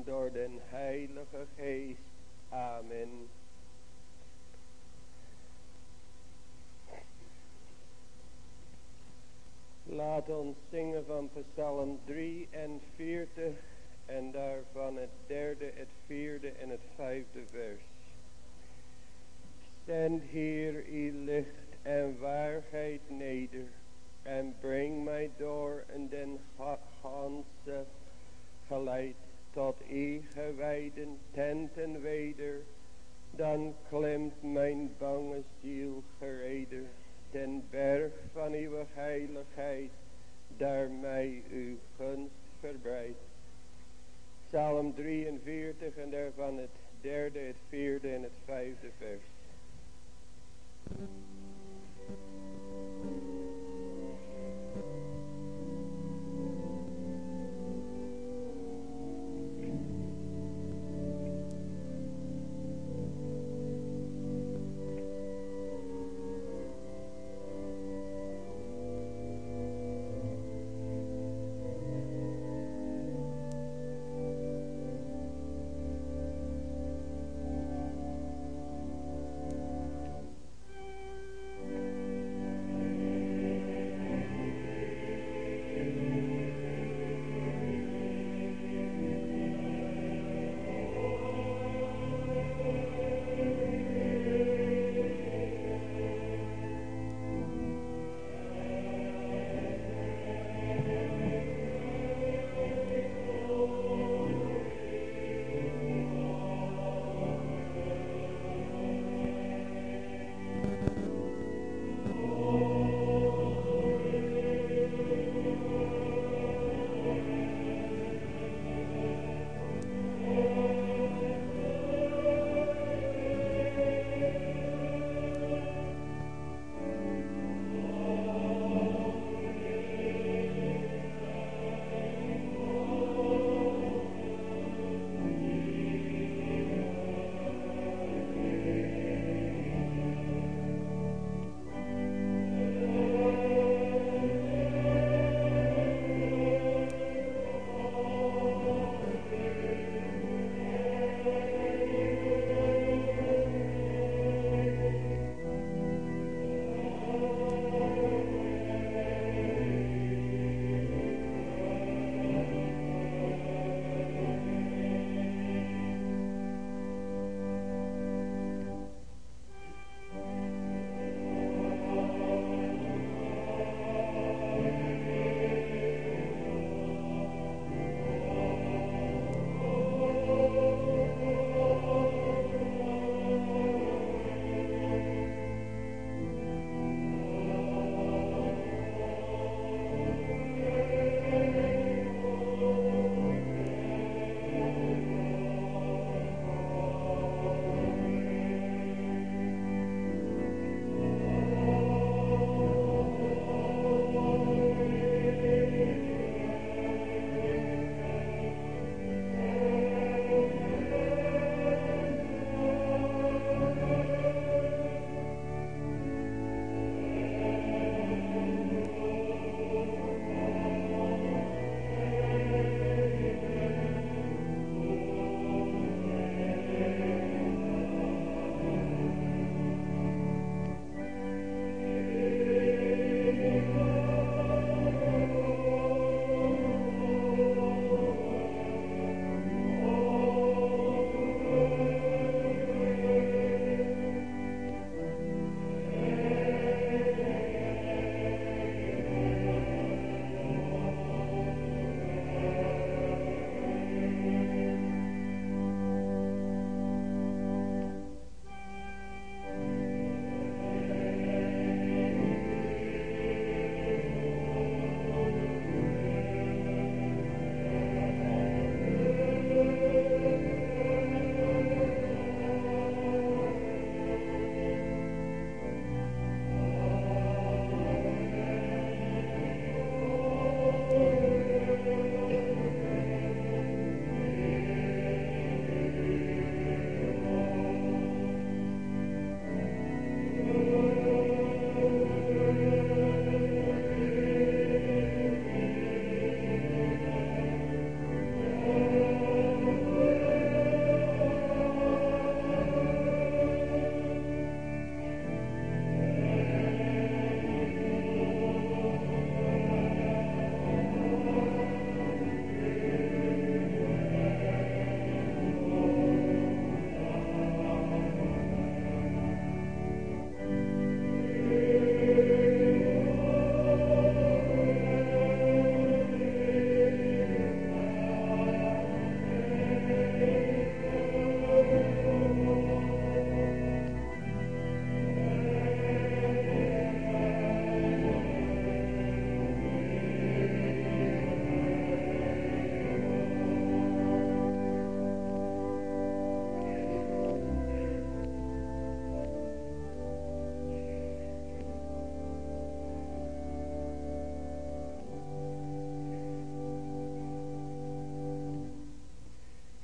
door den Heilige Geest. Amen. Laat ons zingen van Psalm 43 en daarvan het derde, het vierde en het vijfde vers. Zend Heer uw licht en waarheid neder en breng mij door in den ganse geleid tot u gewijden tenten weder, dan klimt mijn bange ziel gereder ten berg van uw heiligheid, daar mij uw gunst verbreidt. Psalm 43 en daarvan het derde, het vierde en het vijfde vers.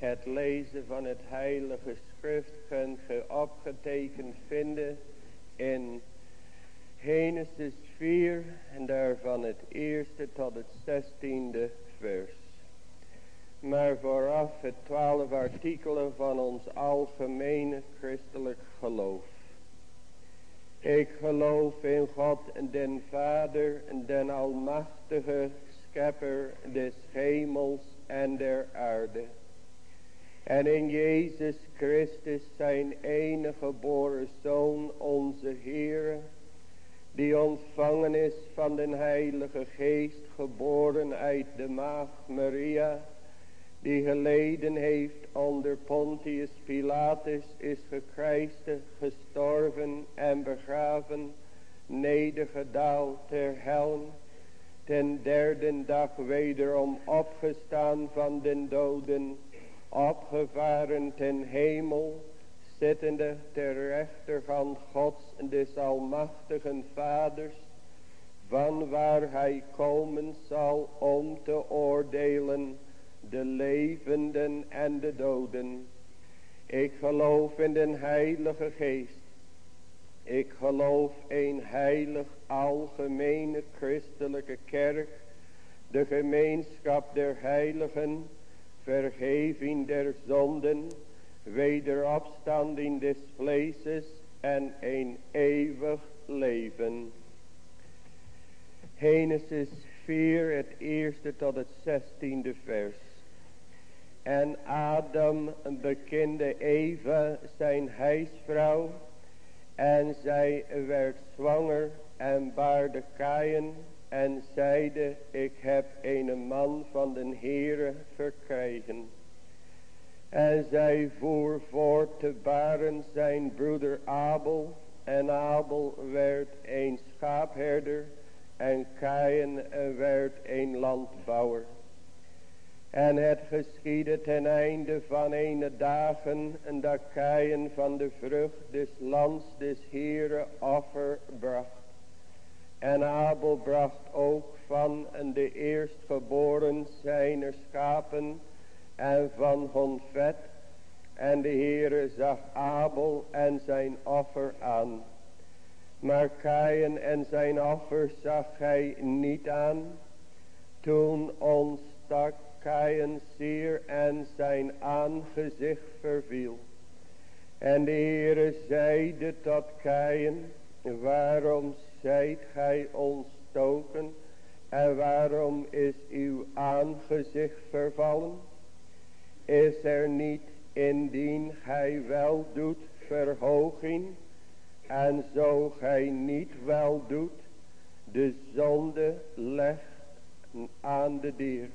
Het lezen van het heilige schrift kunt ge opgetekend vinden in Genesis 4 en daarvan het eerste tot het zestiende vers. Maar vooraf het twaalf artikelen van ons algemene christelijk geloof. Ik geloof in God en den Vader en den Almachtige Schepper des hemels en der aarde. En in Jezus Christus zijn enige geboren Zoon onze Heer. Die ontvangen is van den Heilige Geest geboren uit de Maag Maria die geleden heeft onder Pontius Pilatus, is gekruisigd, gestorven en begraven, nedergedaald ter hel, ten derde dag wederom opgestaan van den doden, opgevaren ten hemel, zittende ter rechterhand Gods en des almachtigen Vaders, van waar hij komen zal om te oordelen de levenden en de doden. Ik geloof in den heilige geest. Ik geloof een heilig algemene christelijke kerk. De gemeenschap der heiligen. Vergeving der zonden. Wederopstanding des vleeses. En een eeuwig leven. Genesis 4 het eerste tot het zestiende vers. En Adam bekende Eva zijn huisvrouw. En zij werd zwanger en baarde Kain. En zeide ik heb een man van den Heere verkregen. En zij voer voort te baren zijn broeder Abel. En Abel werd een schaapherder. En Kain werd een landbouwer. En het geschiedde ten einde van ene dagen en dat Kain van de vrucht des lands des Heere offer bracht. En Abel bracht ook van de eerstgeboren zijner schapen en van hun vet. En de Heere zag Abel en zijn offer aan. Maar Kain en zijn offer zag hij niet aan. Toen ontstak Kain zeer en zijn aangezicht verviel. En de Heere zeide tot Kain, waarom zijt gij ontstoken en waarom is uw aangezicht vervallen? Is er niet indien gij wel doet verhoging en zo gij niet wel doet de zonde legt aan de dier.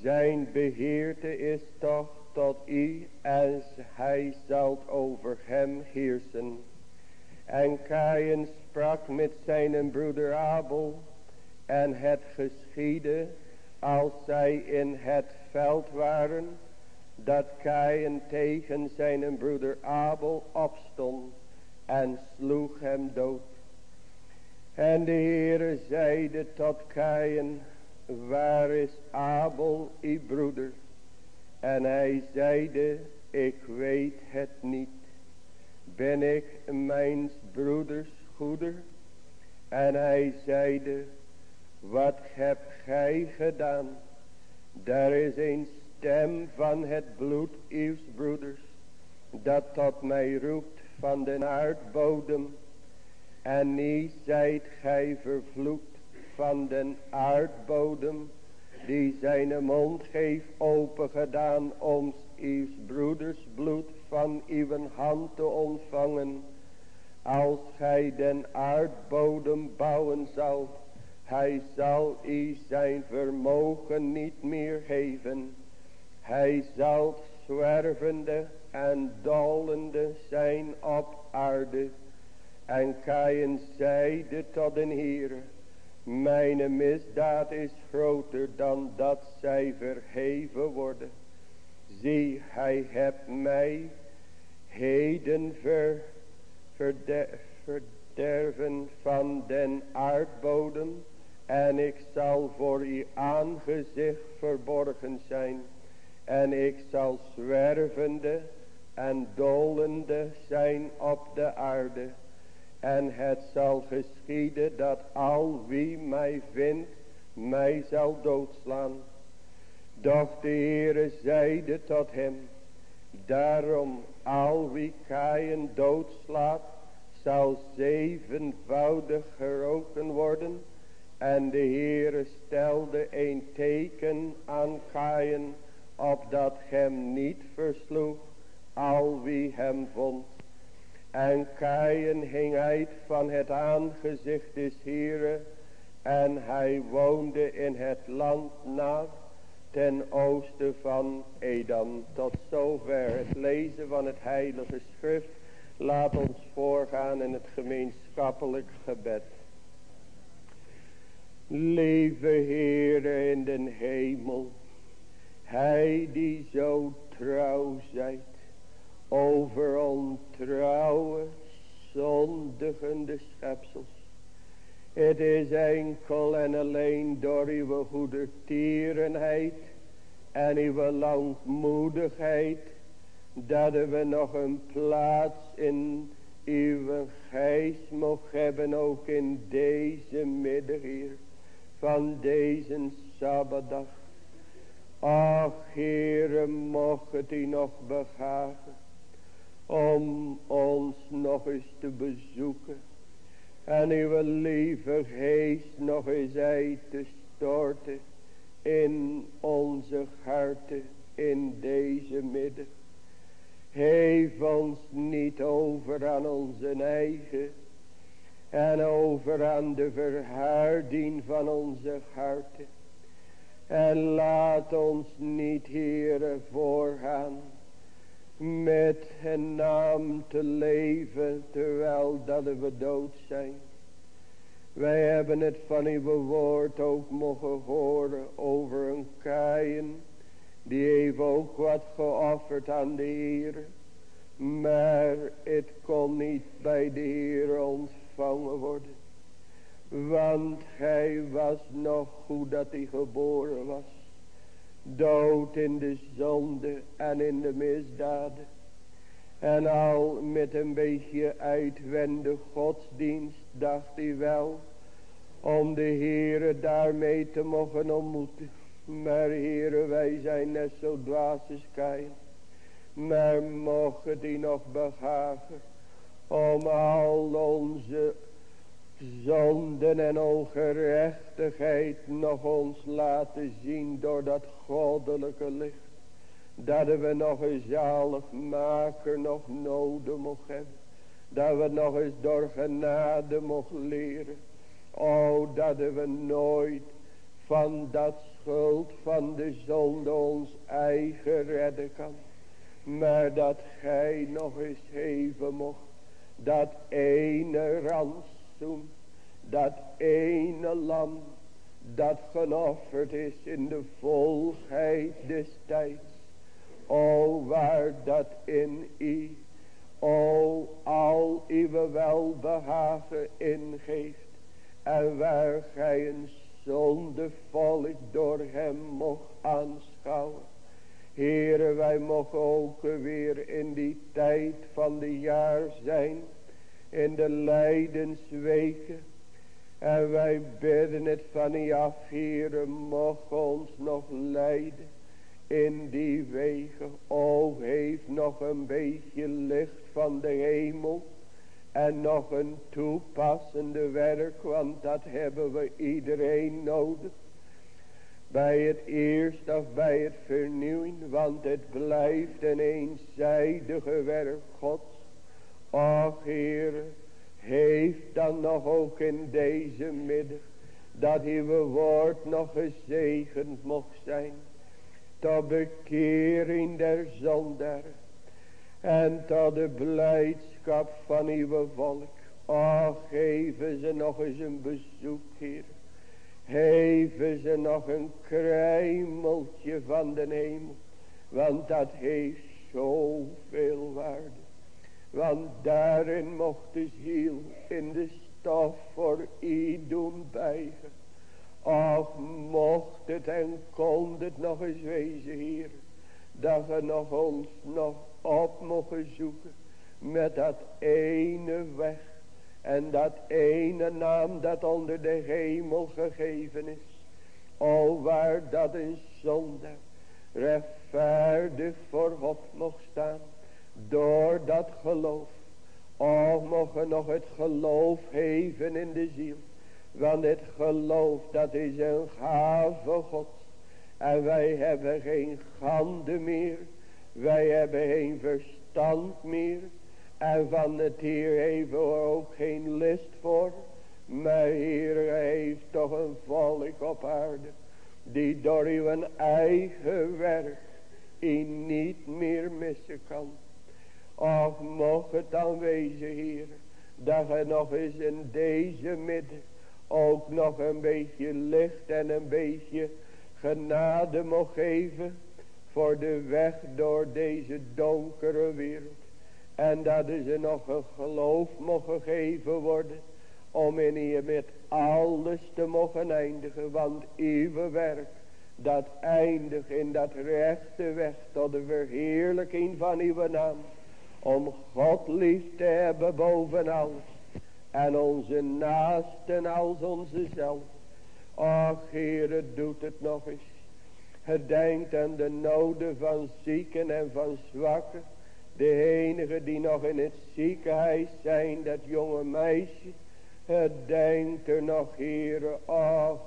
Zijn beheerte is toch tot u en hij zal over hem heersen. En Kain sprak met zijn broeder Abel. En het geschiedde als zij in het veld waren. Dat Kain tegen zijn broeder Abel opstond. En sloeg hem dood. En de Heere zeide tot Kain waar is Abel, uw broeder? En hij zeide, ik weet het niet. Ben ik mijn broeders En hij zeide, wat hebt gij gedaan? Daar is een stem van het bloed uws broeders, dat tot mij roept van de aardbodem. En niet zijt gij vervloekt van den aardbodem, die zijn mond heeft opengedaan om uw broeders bloed van uw hand te ontvangen. Als gij den aardbodem bouwen zal, hij zal u zijn vermogen niet meer geven. Hij zal zwervende en dalende zijn op aarde. En Kain zeide tot den Heer, mijn misdaad is groter dan dat zij verheven worden. Zie, hij hebt mij heden ver, verderven van den aardbodem. En ik zal voor uw aangezicht verborgen zijn. En ik zal zwervende en dolende zijn op de aarde. En het zal geschieden dat al wie mij vindt, mij zal doodslaan. Doch de Heere zeide tot hem, daarom al wie Kain doodslaat, zal zevenvoudig geroken worden. En de Heere stelde een teken aan Kain, opdat hem niet versloeg, al wie hem vond. En Kain hing uit van het aangezicht des Heeren, en hij woonde in het land na ten oosten van Edam. Tot zover het lezen van het heilige schrift. Laat ons voorgaan in het gemeenschappelijk gebed. Lieve Heere in den hemel. Hij die zo trouw zijt. Over ontrouwe, zondigende schepsels. Het is enkel en alleen door uw goede tierenheid en uw langmoedigheid dat we nog een plaats in uw geest mogen hebben ook in deze middag hier van deze Sabbatdag. Ach Heere, mocht het u nog begagen om ons nog eens te bezoeken en uw lieve geest nog eens uit te storten in onze harten in deze middag. Geef ons niet over aan onze eigen en over aan de verharding van onze harten. En laat ons niet, Heere, voorgaan met een naam te leven terwijl dat we dood zijn. Wij hebben het van uw woord ook mogen horen over een kaaien. Die heeft ook wat geofferd aan de Heer. Maar het kon niet bij de Heer ontvangen worden. Want hij was nog goed dat hij geboren was dood in de zonde en in de misdaden. En al met een beetje uitwende godsdienst dacht hij wel om de Heere daarmee te mogen ontmoeten. Maar Heere wij zijn net zo dwaas als Kain. Maar mogen die nog behagen om al onze zonden en ongerechtigheid nog ons laten zien door dat goddelijke licht. Dat we nog een zaligmaker nog nodig mogen hebben. Dat we nog eens door genade mogen leren. O, dat we nooit van dat schuld van de zonde ons eigen redden kan. Maar dat gij nog eens geven mocht. Dat ene rans dat ene lam dat geofferd is in de volheid des tijds. O waar dat in u, o al uw welbehagen ingeeft. En waar gij een zondevolk door hem mocht aanschouwen. Heren wij mogen ook weer in die tijd van de jaar zijn in de lijdensweken. En wij bidden het van u af, Heere, mocht ons nog leiden in die wegen. O, heeft nog een beetje licht van de hemel. En nog een toepassende werk, want dat hebben we iedereen nodig. Bij het eerst of bij het vernieuwen, want het blijft een eenzijdige werk Gods. Och Heer, heeft dan nog ook in deze middag dat uw woord nog gezegend mocht zijn. Tot bekering der zondaar. En tot de blijdschap van uw volk. Och, geven ze nog eens een bezoek, Heer. Geven ze nog een kruimeltje van de hemel. Want dat heeft zoveel waarde. Want daarin mocht de ziel in de stof voor u doen bijgen. Och mocht het en kon het nog eens wezen hier. dat we nog ons nog op mogen zoeken met dat ene weg. En dat ene naam dat onder de hemel gegeven is. Al waar dat een zonde rechtvaardig voor God mocht staan. Door dat geloof. O mogen nog het geloof geven in de ziel. Want het geloof dat is een gave God. En wij hebben geen gande meer. Wij hebben geen verstand meer. En van het hier heeft ook geen list voor. Maar hier heeft toch een volk op aarde. Die door uw eigen werk. in niet meer missen kan. Och mocht het dan wezen hier. Dat je nog eens in deze midden. Ook nog een beetje licht en een beetje genade mocht geven. Voor de weg door deze donkere wereld. En dat ze nog een geloof mogen geven worden. Om in je met alles te mogen eindigen. Want uw werk. Dat eindigt in dat rechte weg. Tot de verheerlijking van uw naam. Om God lief te hebben boven alles. En onze naasten als onze zelf. Ach Heer, doet het nog eens. Gedenkt aan de noden van zieken en van zwakken. De enige die nog in het ziekenhuis zijn, dat jonge meisje. Het denkt er nog, heren, ach,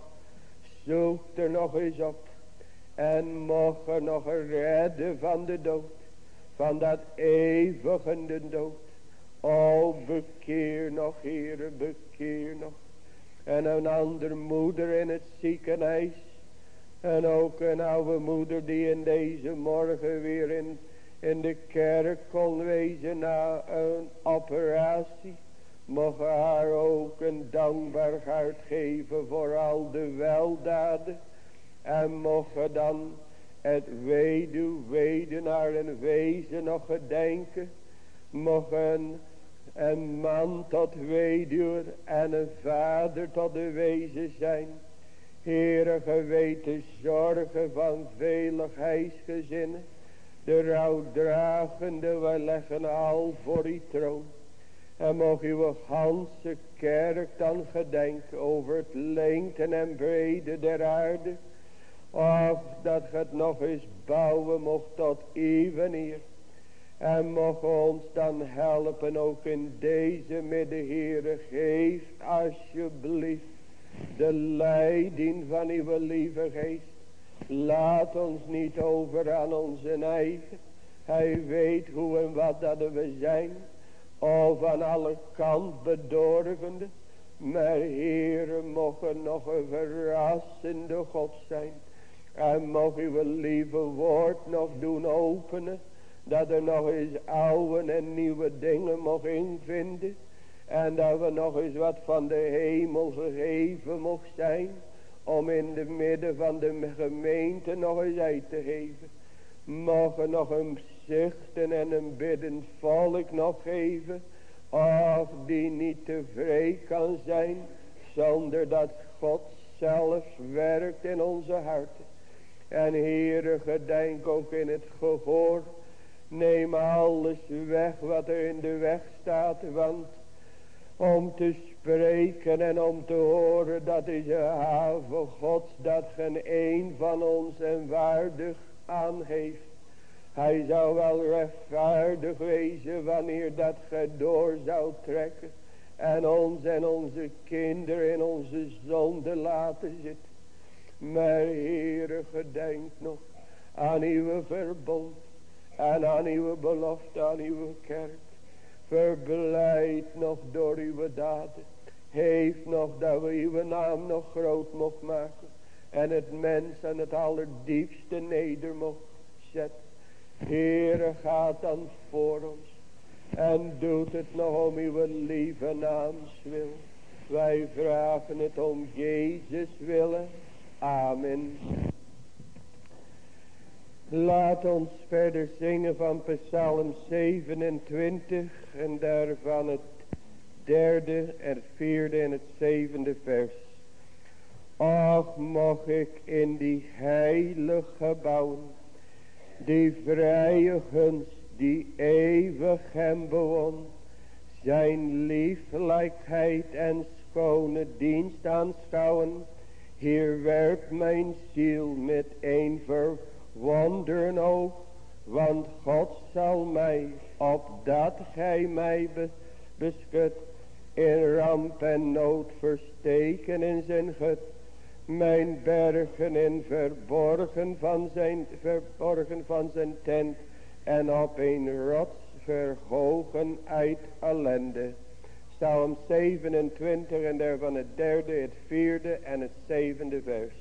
zoek er nog eens op. En mocht er nog redden van de dood. Van dat eeuwige dood. O, bekeer nog, heren, bekeer nog. En een andere moeder in het ziekenhuis. En ook een oude moeder die in deze morgen weer in in de kerk kon wezen na een operatie. Mocht haar ook een dankbaar hart geven voor al de weldaden. En mocht dan het weduw, wedenaar en wezen nog gedenken. Mocht een, man tot weduwe en een vader tot de wezen zijn. Heere geweten zorgen van vele huisgezinnen. De rouwdragende, wij leggen al voor die troon. En mocht uw ganse kerk dan gedenken over het lengte en brede der aarde. Of dat het nog eens bouwen mocht tot hier. En mocht ons dan helpen ook in deze midden, Heere. Geef alsjeblieft de leiding van uw lieve geest. Laat ons niet over aan onze eigen. Hij weet hoe en wat dat we zijn. Al van alle kant bedorvende. Maar Heere mogen nog een verrassende God zijn. En mocht uw lieve woord nog doen openen. Dat er nog eens oude en nieuwe dingen mogen invinden. En dat we nog eens wat van de hemel gegeven mocht zijn om in de midden van de gemeente nog eens uit te geven. Mogen nog een zuchten en een bidden volk nog geven. Of die niet tevreden kan zijn. Zonder dat God zelf werkt in onze harten. En Heere gedenk ook in het gehoor. Neem alles weg wat er in de weg staat. Want om te spreken en om te horen, dat is een haven Gods, dat geen een van ons en waardig aan heeft. Hij zou wel rechtvaardig wezen wanneer dat ge door zou trekken. En ons en onze kinderen in onze zonde laten zitten. Maar Heere gedenk nog aan uw verbond. En aan uw belofte aan uw kerk. Verblijd nog door uw daden. Heeft nog dat we uw naam nog groot mocht maken. En het mens aan het allerdiepste neder mocht zetten. Heere gaat dan voor ons. En doet het nog om uw lieve naams wil. Wij vragen het om Jezus willen. Amen. Laat ons verder zingen van Psalm 27 en daarvan het derde, het vierde en het zevende vers. Ach, mocht ik in die heilige gebouwen Die vrije gunst die eeuwig hem bewoont. Zijn lieflijkheid en schone dienst aanschouwen. Hier werpt mijn ziel met een verwonderen oog. Want God zal mij, opdat gij mij beschut, in ramp en nood versteken in zijn gut. Mijn bergen in verborgen van zijn, verborgen van zijn tent. En op een rots verhogen uit ellende. Psalm 27 en daarvan het derde, het vierde en het zevende vers.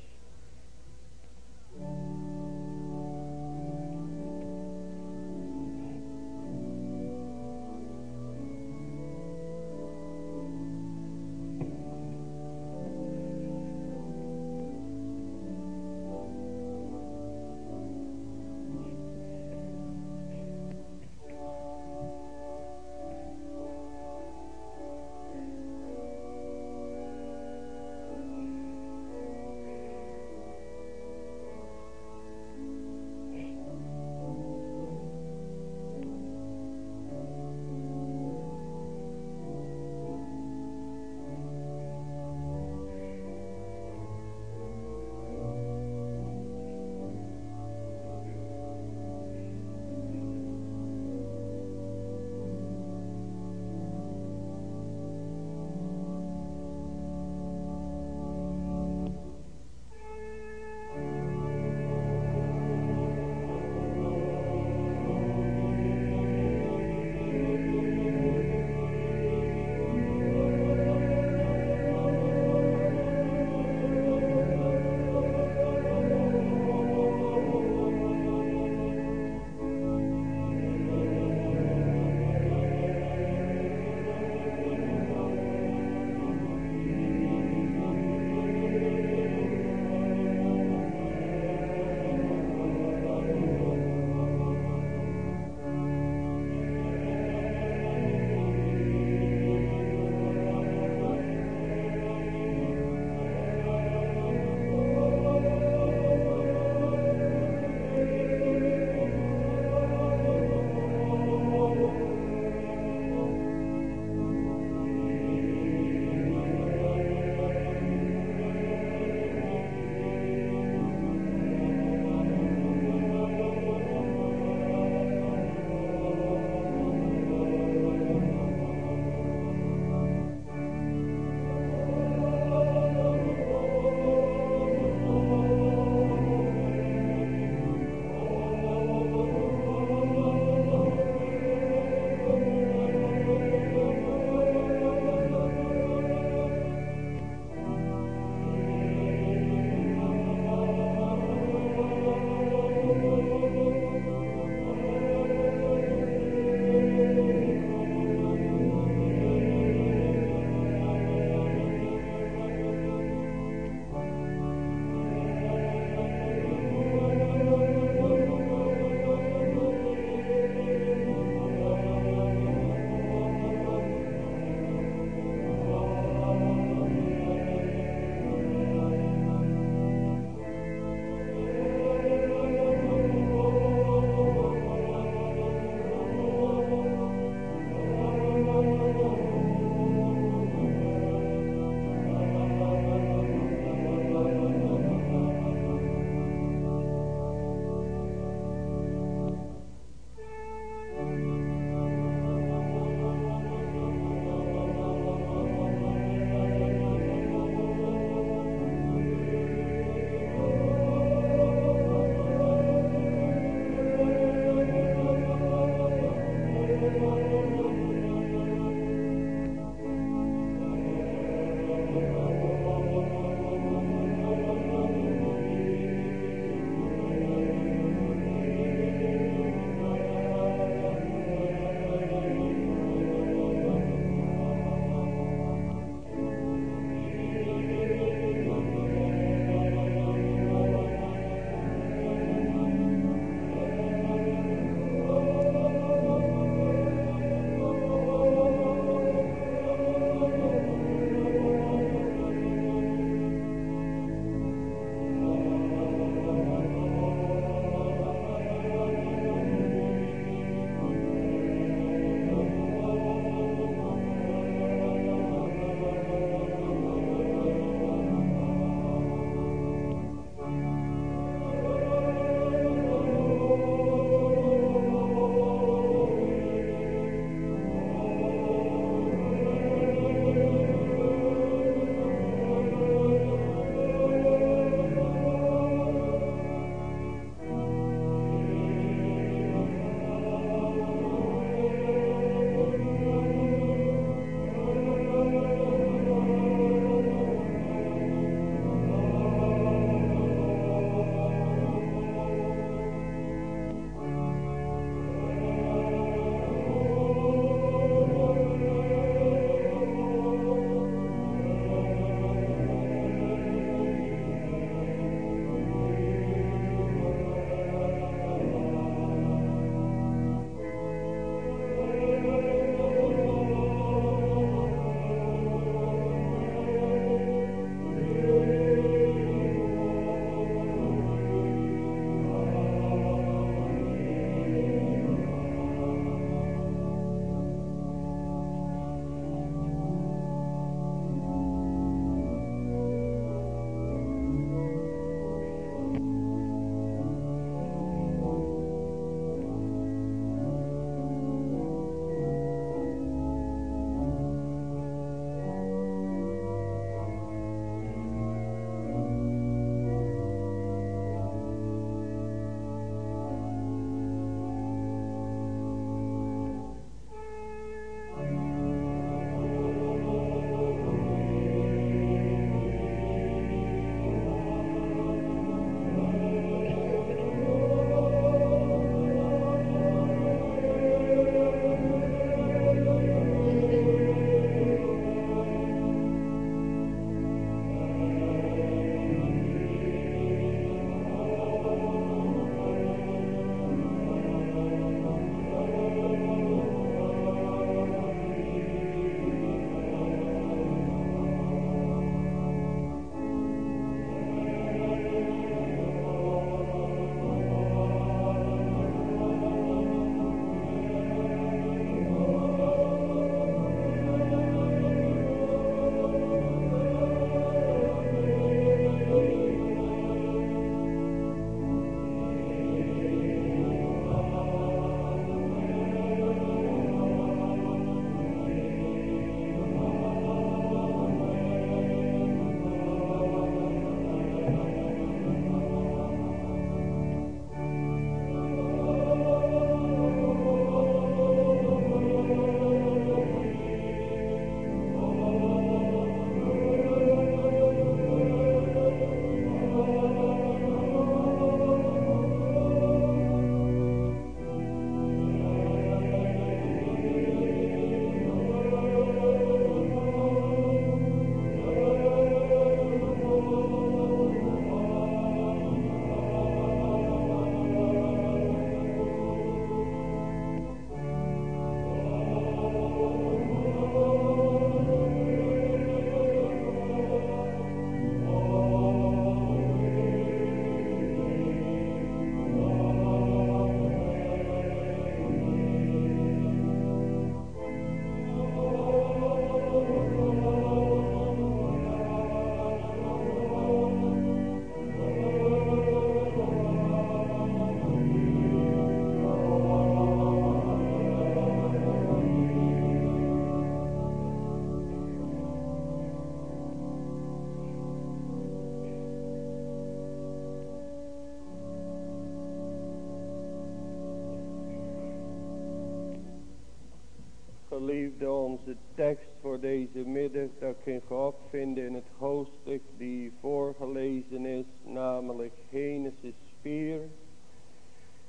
Onze tekst voor deze middag. Dat kun je opvinden in het hoofdstuk die voorgelezen is. Namelijk Genesis 4.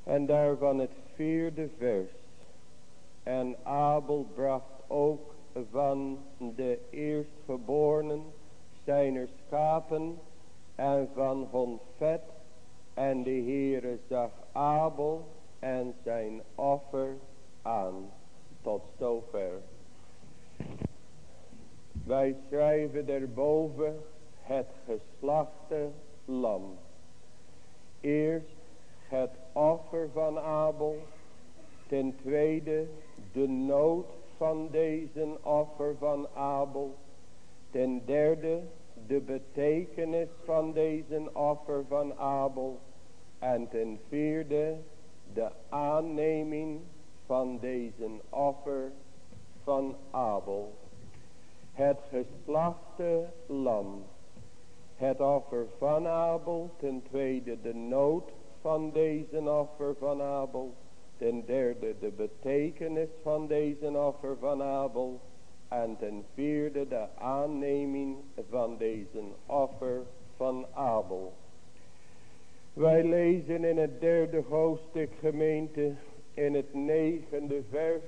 En daarvan het vierde vers. En Abel bracht ook van de eerstgeborenen zijner schapen en van hond vet. En de Heere zag Abel en zijn offer aan. Tot zover. Wij schrijven erboven het geslachte lam. Eerst het offer van Abel. Ten tweede de nood van deze offer van Abel. Ten derde de betekenis van deze offer van Abel. En ten vierde de aanneming van deze offer van Abel. Het geslachte lam. Het offer van Abel. Ten tweede de nood van deze offer van Abel. Ten derde de betekenis van deze offer van Abel. En ten vierde de aanneming van deze offer van Abel. Wij lezen in het derde hoofdstuk gemeente in het negende vers.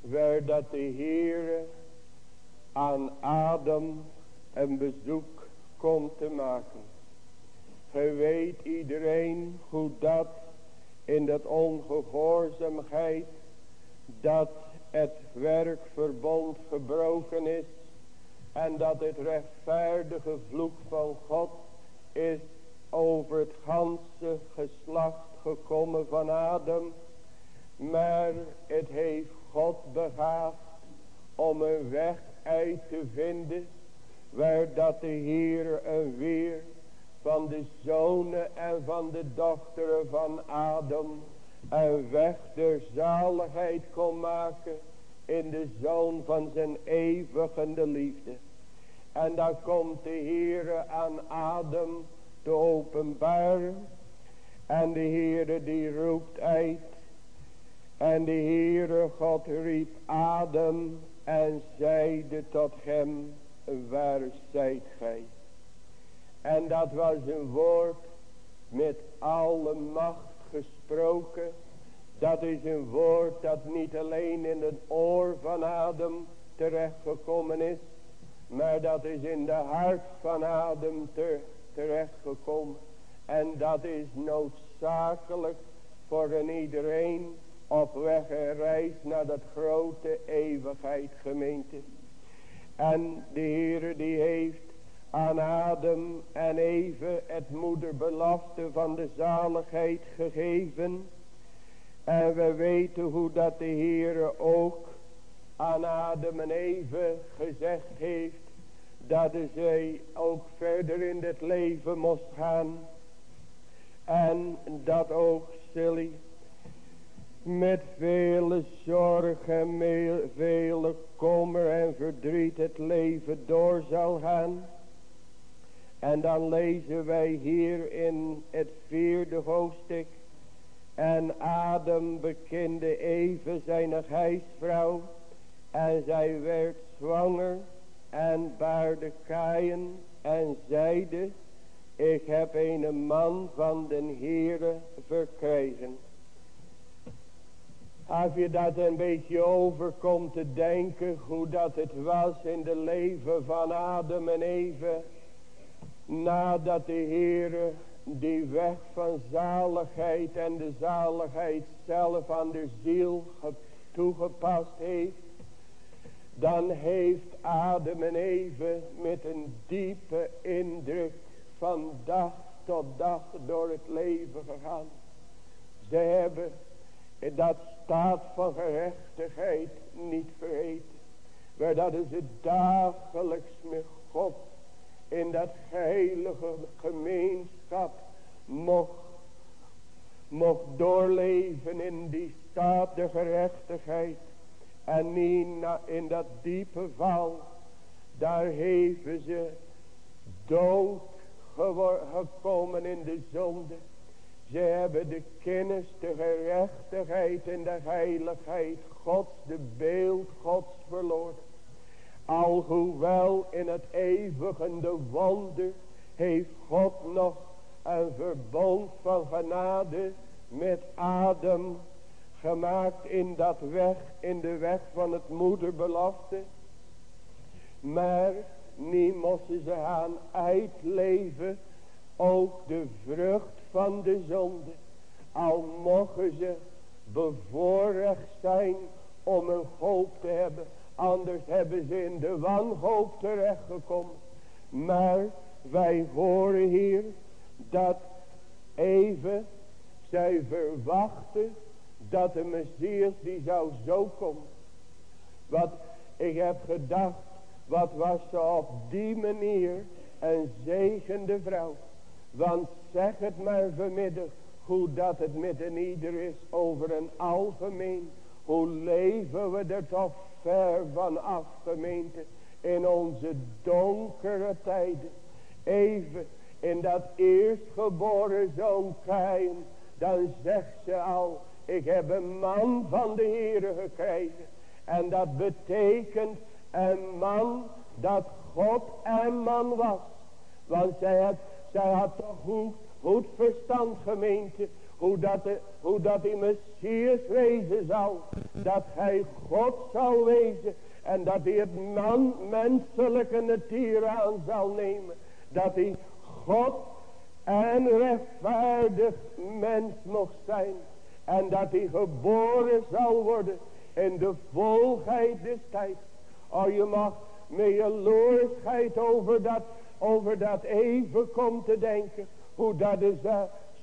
Waar dat de Heere aan Adam een bezoek komt te maken. Ge weet iedereen hoe dat in dat ongehoorzaamheid dat het werkverbond gebroken is en dat het rechtvaardige vloek van God is over het ganse geslacht gekomen van Adam. Maar het heeft God begaafd om een weg uit te vinden. Waar dat de Heer een weer van de zonen en van de dochteren van Adam. Een weg der zaligheid kon maken in de zoon van zijn eeuwige liefde. En daar komt de Heere aan Adam te openbaren. En de Heere die roept uit. En de Heere God riep Adam en zeide tot hem, waar zijt gij? En dat was een woord met alle macht gesproken. Dat is een woord dat niet alleen in het oor van Adam terechtgekomen is. Maar dat is in de hart van Adam terechtgekomen. En dat is noodzakelijk voor een iedereen op weg en reis naar dat grote eeuwigheid gemeente. En de Heere die heeft aan Adam en Eve het moederbelofte van de zaligheid gegeven. En we weten hoe dat de Heere ook aan Adam en Eve gezegd heeft. Dat zij ook verder in het leven moest gaan. En dat ook Silly met vele zorg en vele kommer en verdriet het leven door zal gaan. En dan lezen wij hier in het vierde hoofdstuk. En Adam bekende even zijn huisvrouw. En zij werd zwanger en baarde kaaien en zeide. Ik heb een man van den Heere verkregen. Als je dat een beetje overkomt te denken hoe dat het was in de leven van Adam en Eve Nadat de Heere die weg van zaligheid en de zaligheid zelf aan de ziel toegepast heeft. Dan heeft Adam en Eve met een diepe indruk van dag tot dag door het leven gegaan. Ze hebben dat staat van gerechtigheid niet vergeten. Maar dat is het dagelijks met God in dat heilige gemeenschap mocht, mocht doorleven in die staat de gerechtigheid. En niet in dat diepe val, daar hebben ze dood gekomen in de zonde. Ze hebben de kennis, de gerechtigheid en de heiligheid Gods, de beeld Gods verloren. Alhoewel in het eeuwige wonder heeft God nog een verbond van genade met Adam gemaakt in dat weg, in de weg van het moederbelofte. Maar niet moesten ze gaan uitleven ook de vrucht van de zonde. Al mogen ze bevoorrecht zijn om een hoop te hebben. Anders hebben ze in de wanhoop terechtgekomen. Maar wij horen hier dat even zij verwachten dat de Messias die zou zo komen. Wat ik heb gedacht, wat was ze op die manier een zegende vrouw. Want zeg het maar vanmiddag hoe dat het met een ieder is over een algemeen. Hoe leven we er toch ver van af gemeente in onze donkere tijden. Even in dat eerstgeboren zoon Kain. Dan zegt ze al ik heb een man van de Heere gekregen. En dat betekent een man dat God en man was. Want zij had, zij had toch goed, goed verstand gemeente. Hoe dat, de, hoe dat die Messias wezen zou. Dat hij God zou wezen. En dat hij het man menselijke natuur aan zal nemen. Dat hij God en rechtvaardig mens mocht zijn. En dat hij geboren zal worden in de volheid des tijds. Oh je mag loosheid over dat, over dat even komt te denken. Hoe dat is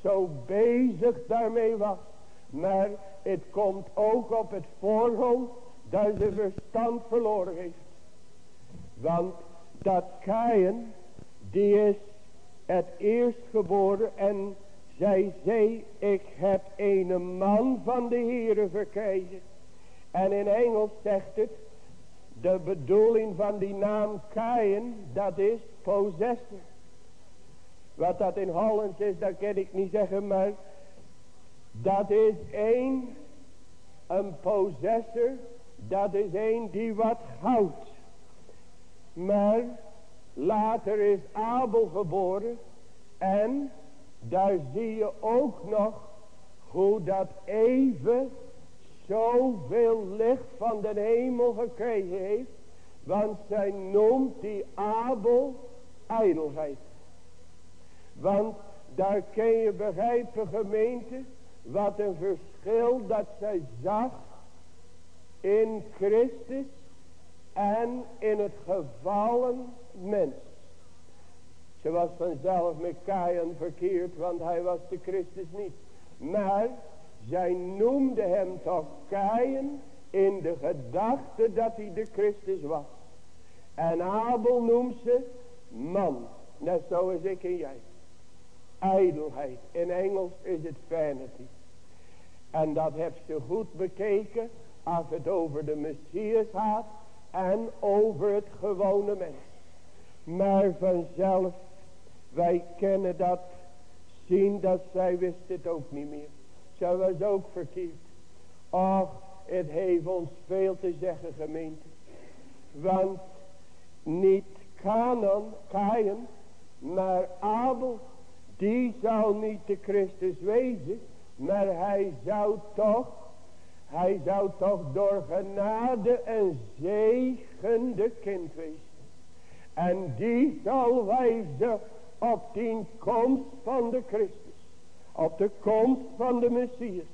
zo bezig daarmee was. Maar het komt ook op het voorhoofd dat ze verstand verloren heeft. Want dat Kain, die is het eerst geboren en zij zei, ik heb een man van de Heere verkregen. En in Engels zegt het, de bedoeling van die naam Kain, dat is possessor. Wat dat in Hollands is, dat kan ik niet zeggen, maar dat is een, een possessor, dat is een die wat houdt. Maar later is Abel geboren en daar zie je ook nog hoe dat even zoveel licht van de hemel gekregen heeft. Want zij noemt die Abel ijdelheid. Want daar kun je begrijpen gemeente. Wat een verschil dat zij zag in Christus en in het gevallen mens. Ze was vanzelf met Kain verkeerd, want hij was de Christus niet. Maar zij noemde hem toch in de gedachte dat hij de Christus was. En Abel noemt ze man, net zoals ik en jij. Ijdelheid, in Engels is het vanity. En dat heeft ze goed bekeken als het over de Messias gaat en over het gewone mens. Maar vanzelf wij kennen dat, zien dat zij wist het ook niet meer. Zij was ook verkeerd. Och, het heeft ons veel te zeggen gemeente. Want niet Kanan, Kain, maar Abel, die zou niet de Christus wezen. Maar hij zou toch, hij zou toch door genade een zegende kind wezen. En die zal wijzen op die komst van de Christus. Op de komst van de Messias.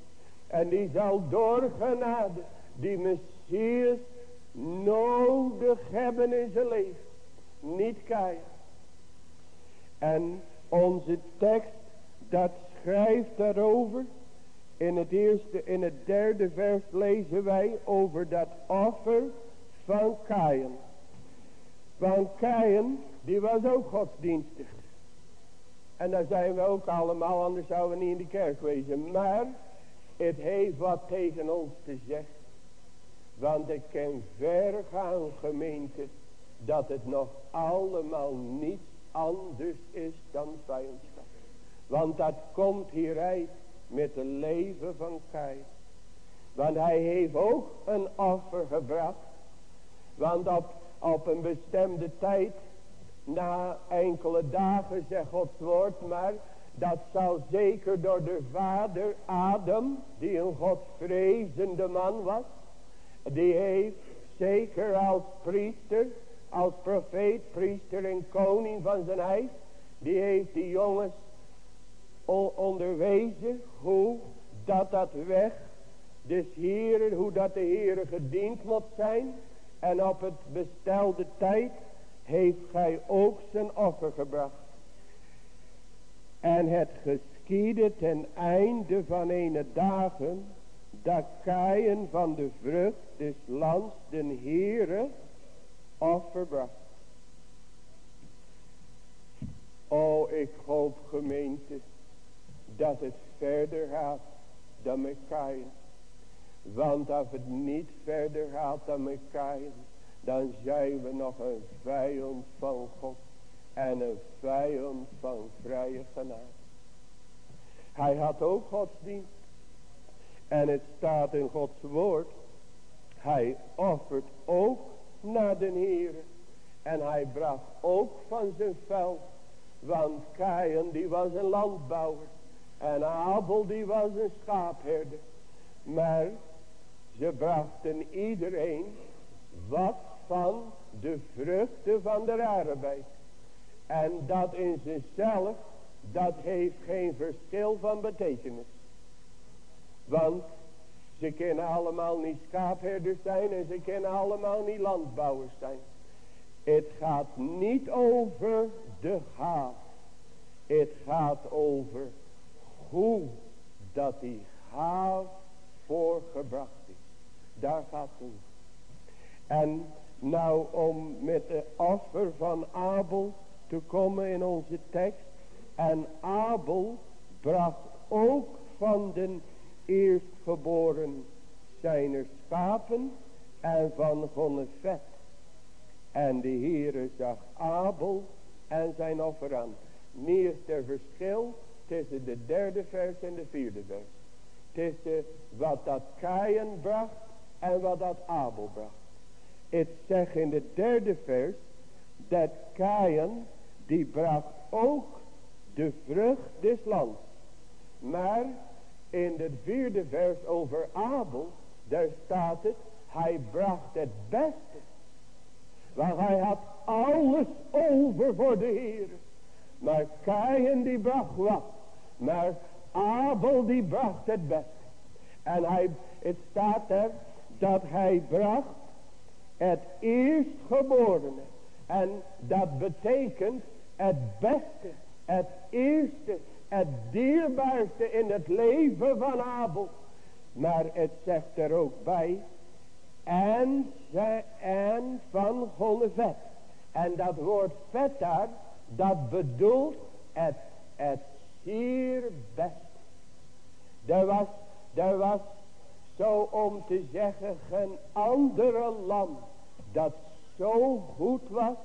En die zal door genade die Messias nodig hebben in zijn leven. Niet krijgen. En onze tekst dat schrijft daarover. In het eerste, in het derde vers lezen wij over dat offer van Kain. Want Kain, die was ook godsdienstig. En daar zijn we ook allemaal, anders zouden we niet in de kerk wezen. Maar het heeft wat tegen ons te zeggen. Want ik kan ver gaan gemeente dat het nog allemaal niet anders is dan vijandschap. Want dat komt hieruit met het leven van Kai. Want hij heeft ook een offer gebracht. Want op, op een bestemde tijd, na enkele dagen, zegt Gods woord, maar dat zal zeker door de vader Adam, die een godvrezende man was, die heeft zeker als priester, als profeet, priester en koning van zijn huis, die heeft die jongens onderwezen hoe dat dat weg dus heren, hoe dat de heren gediend moet zijn. En op het bestelde tijd heeft gij ook zijn offer gebracht. En het geschiedde ten einde van ene dagen, dat Kaien van de vrucht des lands den Heere offer bracht. O, ik hoop gemeente, dat het verder gaat dan met Kaien. Want als het niet verder gaat dan met Kaien, dan zijn we nog een vijand van God en een vijand van vrije genade. Hij had ook godsdienst. En het staat in Gods woord. Hij offert ook naar de Heer. En hij bracht ook van zijn veld. Want Kain die was een landbouwer. En Abel die was een schaapherder. Maar ze brachten iedereen wat van de vruchten van de arbeid. En dat in zichzelf, dat heeft geen verschil van betekenis. Want ze kunnen allemaal niet schaapherders zijn en ze kunnen allemaal niet landbouwers zijn. Het gaat niet over de gaaf. Het gaat over hoe dat die gaaf voorgebracht is. Daar gaat het om. En nou om met de offer van Abel te komen in onze tekst. En Abel bracht ook van de eerstgeboren zijn schapen en van gonne vet. En de Heere zag Abel en zijn offer aan. Is er verschil tussen de derde vers en de vierde vers. Tussen wat dat Kain bracht en wat dat Abel bracht. Het zegt in de derde vers dat Kain die bracht ook de vrucht des lands. Maar in het vierde vers over Abel, daar staat het, hij bracht het beste. Want hij had alles over voor de Heer. Maar Kain die bracht wat. Maar Abel die bracht het beste. En hij, het staat er dat hij bracht het eerstgeborene. En dat betekent het beste, het eerste, het dierbaarste in het leven van Abel. Maar het zegt er ook bij, en, en van holle vet. En dat woord vet daar, dat bedoelt het, het zeer beste. Er was, er was zo om te zeggen geen andere lam dat zo goed was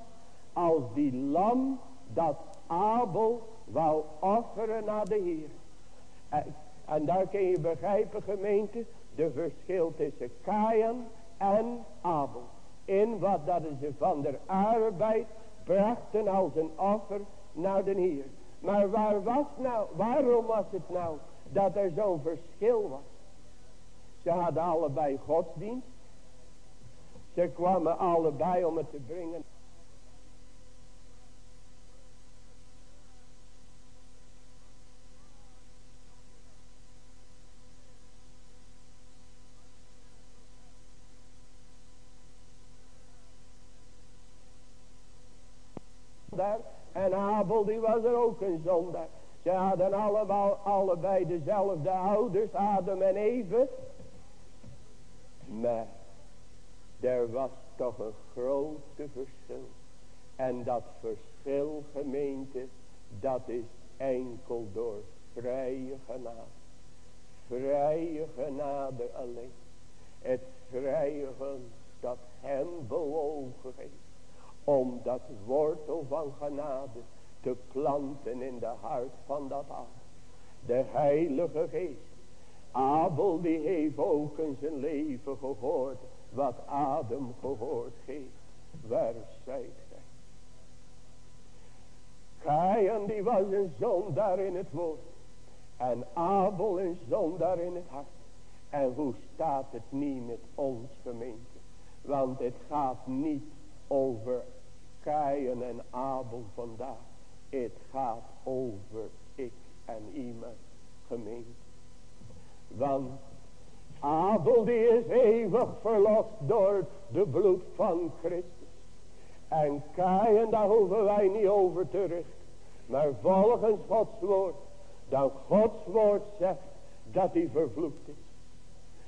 als die lam dat Abel wou offeren naar de Heer. En, en daar kun je begrijpen gemeente de verschil tussen Kain en Abel. In wat dat ze van der arbeid brachten als een offer naar de Heer. Maar waar was nou, waarom was het nou dat er zo'n verschil was? Ze hadden allebei godsdienst. Ze kwamen allebei om het te brengen. En Abel die was er ook een zondaar. Ze hadden allebei, allebei dezelfde ouders, Adam en Eve. Maar er was toch een grote verschil. En dat verschil gemeente, dat is enkel door vrije genade. Vrije genade alleen. Het vrije dat hem bewogen heeft. Om dat wortel van genade te planten in de hart van dat af. De heilige geest Abel die heeft ook in zijn leven gehoord wat Adam gehoord heeft. Waar zijt gij? Kain die was een zondaar in het woord. En Abel een zondaar in het hart. En hoe staat het niet met ons gemeente? Want het gaat niet over Kain en Abel vandaag. Het gaat over ik en iemand gemeente. Want Abel die is eeuwig verlost door de bloed van Christus. En Kain daar hoeven wij niet over te richten. Maar volgens Gods woord. Dan Gods woord zegt dat hij vervloekt is.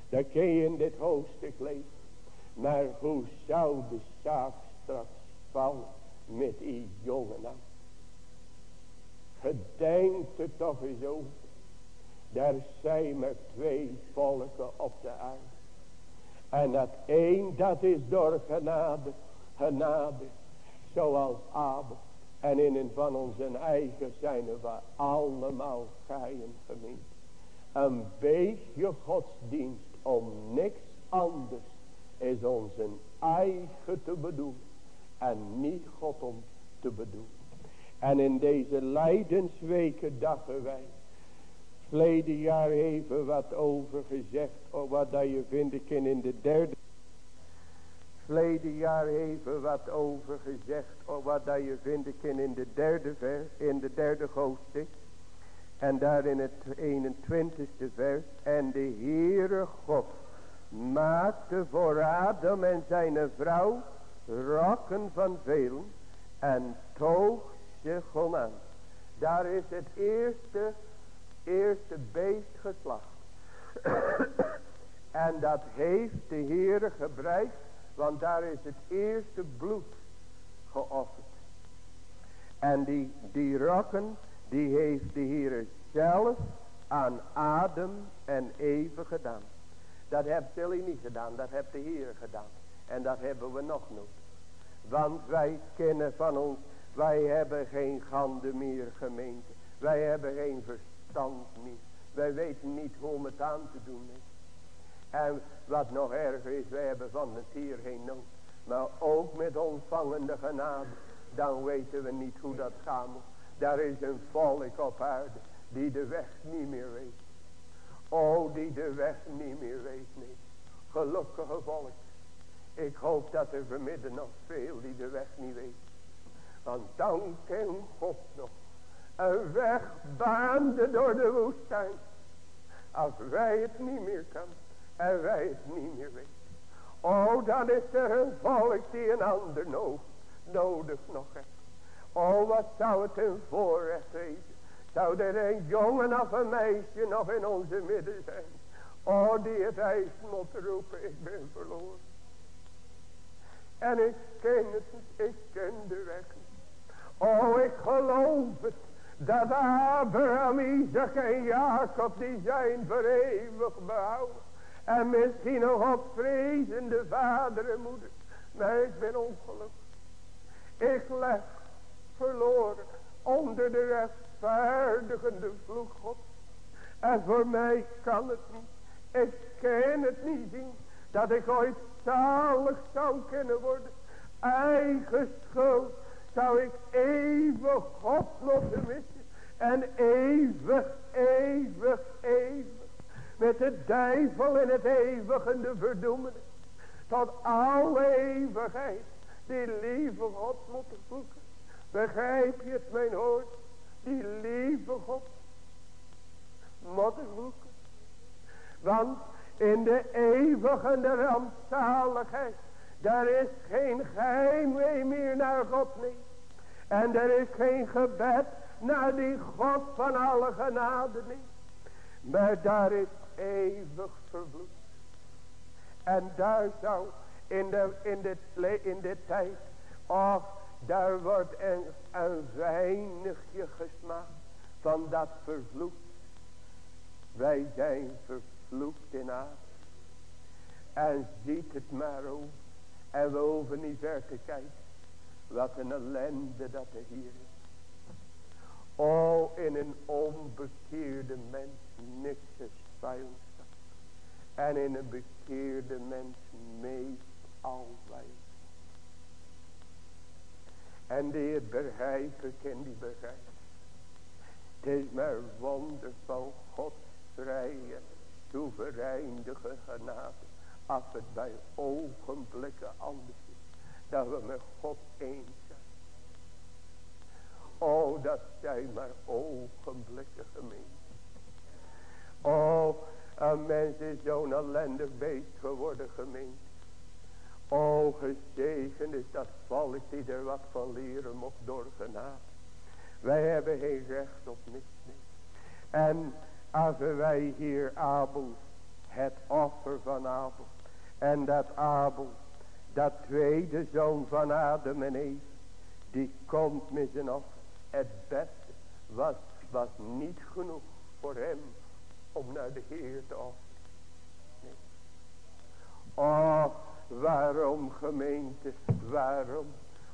Dat kun je in dit hoofdstuk lezen. Maar hoe zou de zaak straks vallen met die jongen nou? Gedenkt het toch eens over. Daar zijn maar twee volken op de aarde. En dat één dat is door genade. Genade. Zoals Abel. En in een van onze eigen zijn we allemaal geien gemeen. Een beetje godsdienst om niks anders is onze eigen te bedoelen. En niet God om te bedoelen. En in deze lijdensweken dachten wij. Verleden jaar even wat over gezegd. Of wat dat je vinden kan in de derde. Verleden jaar even wat over gezegd. Of wat dat je vinden kan in de derde vers. In de derde hoofdstuk. En daar in het 21ste vers. En de Heere God maakte voor Adam en zijn vrouw rokken van velen. En toog zich om aan. Daar is het eerste, eerste beest geslacht. en dat heeft de Heere gebruikt. Want daar is het eerste bloed geofferd. En die, die rokken, die heeft de Heere zelf aan Adam en Eve gedaan. Dat hebt jullie niet gedaan, dat heeft de Heer gedaan. En dat hebben we nog nodig. Want wij kennen van ons, wij hebben geen gande meer gemeente. Wij hebben geen verstand meer. Wij weten niet hoe het aan te doen is. En wat nog erger is, wij hebben van het hier geen nood. Maar ook met ontvangende genade, dan weten we niet hoe dat gaat. Daar is een volk op aarde die de weg niet meer weet. Oh, die de weg niet meer weet, nee. Gelukkige volk. Ik hoop dat er vanmiddag nog veel die de weg niet weet. Want dan kan God nog een weg baande door de woestijn. Als wij het niet meer kan en wij het niet meer weten. Oh, dan is er een volk die een ander nodig, nodig nog heeft. Oh, wat zou het een voorrecht wezen zou er een jongen of een meisje nog in onze midden zijn. Oh, die het ijs moet roepen, ik ben verloren. En ik ken het ik ken de weg. Oh, ik geloof het. Dat Abraham, Isaac en Jacob, die zijn voor eeuwig. En misschien nog op vrezende vader en moeder. Maar ik ben ongelukkig. Ik leg verloren onder de recht rechtvaardigende vloek God. En voor mij kan het niet. Ik kan het niet zien. Dat ik ooit zalig zou kunnen worden. Eigen schuld zou ik eeuwig moeten missen. En eeuwig, eeuwig, eeuwig. Met de duivel in het eeuwige verdoemen. Tot alle eeuwigheid. Die lieve God moeten vloeken. Begrijp je het mijn hoort? die lieve God moet Want in de eeuwige rampzaligheid, daar is geen geheimwee meer naar God niet. En er is geen gebed naar die God van alle genade niet. Maar daar is eeuwig vervloed. En daar zou in de, in de, in de tijd, of daar wordt een, een weinigje gesmaakt van dat vervloekt. Wij zijn vervloekt in aard. En ziet het maar over. En we hoeven niet ver te kijken. Wat een ellende dat er hier is. O, in een onbekeerde mens niks ons. En in een bekeerde mens meest altijd. En die het begrijpen die begrijpen. Het is maar wonder van Gods vrije, genade. Als het bij ogenblikken anders. Dat we met God eens zijn. Oh, dat zijn maar ogenblikken gemeen. Oh, een mens is zo'n ellendig beest geworden gemeend. O gezegend is dat volk die er wat van leren mocht door. Wij hebben geen recht op niks. En als wij hier Abel, het offer van Abel. En dat Abel, dat tweede zoon van Adam en Eve. Die komt met zijn offer. Het beste was, was niet genoeg voor hem om naar de Heer te offeren. Nee. Oh, waarom gemeente, waarom?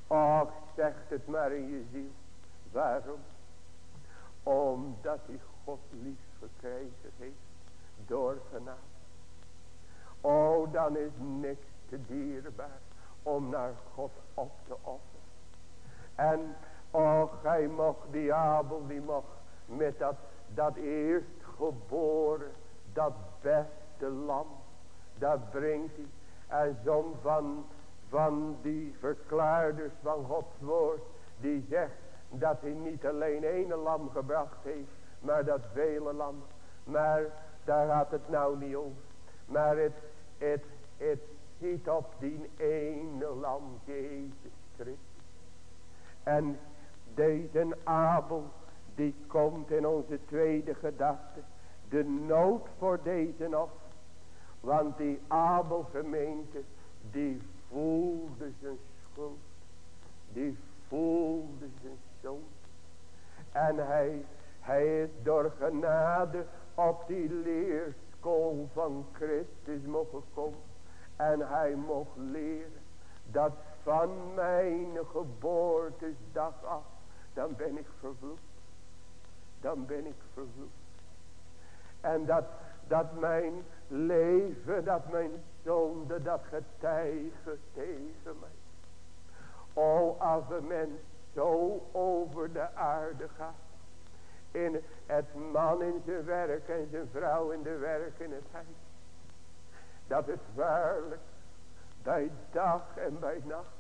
Och, zegt het maar in je ziel. Waarom? Omdat hij God lief gekregen heeft door genade. Oh, dan is niks te dierbaar om naar God op te offeren. En, oh, hij mocht die Abel, die mocht met dat, dat eerst geboren, dat beste lam, dat brengt hij. En zo'n van, van die verklaarders van Gods woord, die zegt dat hij niet alleen één lam gebracht heeft, maar dat vele lam. Maar daar gaat het nou niet om. Maar het, het, het op die ene lam, Jezus Christus. En deze Abel, die komt in onze tweede gedachte. De nood voor deze nog. Want die Abel gemeente, die voelde zijn schuld. Die voelde zijn zoon. En hij, hij is door genade op die leerschool van Christus mogen komen. En hij mocht leren dat van mijn geboortesdag af, dan ben ik vervloekt. Dan ben ik vervloekt. En dat, dat mijn leven, dat mijn zonde, dat getijgen tegen mij. O, als een mens zo over de aarde gaat. In het man in zijn werk en zijn vrouw in de werk in het huis. Dat het waarlijk bij dag en bij nacht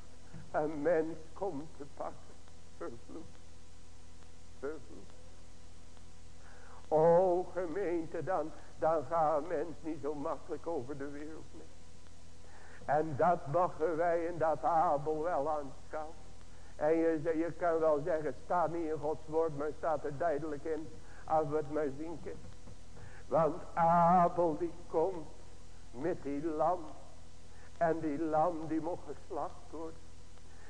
een mens komt te pakken. Vervloekt. Vervloekt. O gemeente, dan, dan gaat een mens niet zo makkelijk over de wereld mee. En dat mogen wij in dat Abel wel aanschouwen. En je, je kan wel zeggen, staat niet in Gods woord, maar staat er duidelijk in. Als we het maar zien. Want Abel die komt met die lam. En die lam die mocht geslacht worden.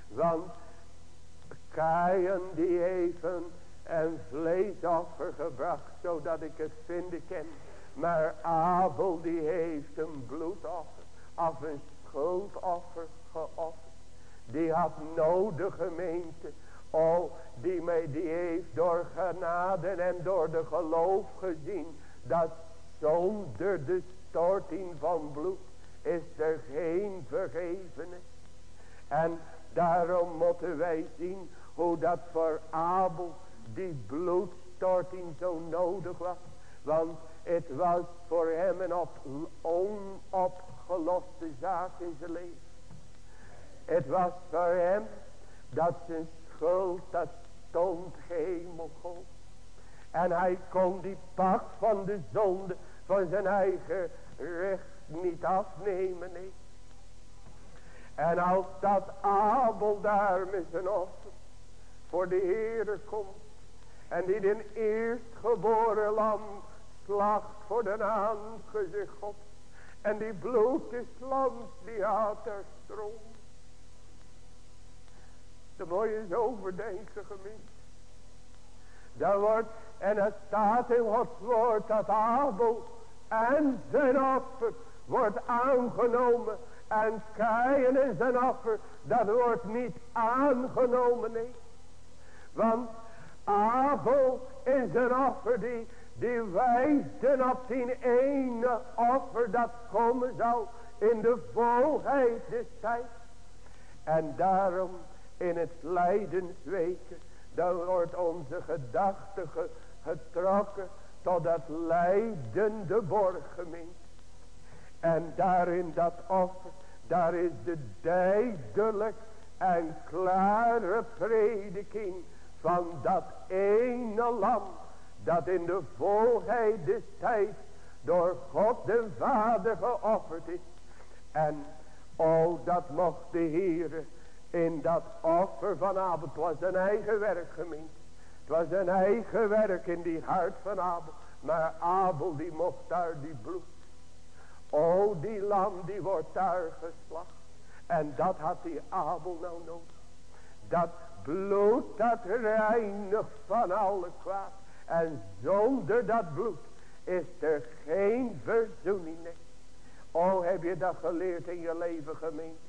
Want Kain die even een vleesoffer gebracht. Zodat ik het vinden kan. Maar Abel die heeft een bloedoffer. Of een schuldoffer geofferd. Die had nodig gemeente. Oh, die mij die heeft door genade en door de geloof gezien. Dat zonder de storting van bloed is er geen vergevenis. En daarom moeten wij zien hoe dat voor Abel die bloedstorting zo nodig was. Want het was voor hem een op, onopgeloste zaak in zijn leven. Het was voor hem dat zijn schuld, dat stond hemelhoog. En hij kon die pak van de zonde van zijn eigen recht niet afnemen, nee. En als dat Abel daar met zijn offer voor de Heere komt. En die den eerstgeboren lam slacht voor de aangezicht God. En die bloed des lams die had er stroom. Dan moet je eens overdenken gemeente. Wordt, en het staat in Gods woord dat Abel en zijn offer wordt aangenomen. En Kain en zijn offer, dat wordt niet aangenomen, nee. Want Abel is een offer die, Die wijsden op zijn ene offer dat komen zou in de volheid des tijd. En daarom in het lijdensweken, dan wordt onze gedachte getrokken tot dat lijdende borggemeente. En daarin dat offer, daar is de duidelijk en klare prediking van dat ene lam. Dat in de volheid des tijd door God de Vader geofferd is. En o dat mocht de Heer in dat offer van Abel. Het was een eigen werk gemeend. Het was een eigen werk in die hart van Abel. Maar Abel die mocht daar die bloed. O die lam die wordt daar geslacht. En dat had die Abel nou nodig. Dat bloed dat reinigt van alle kwaad. En zonder dat bloed is er geen verzoening. Nee. O heb je dat geleerd in je leven gemeente.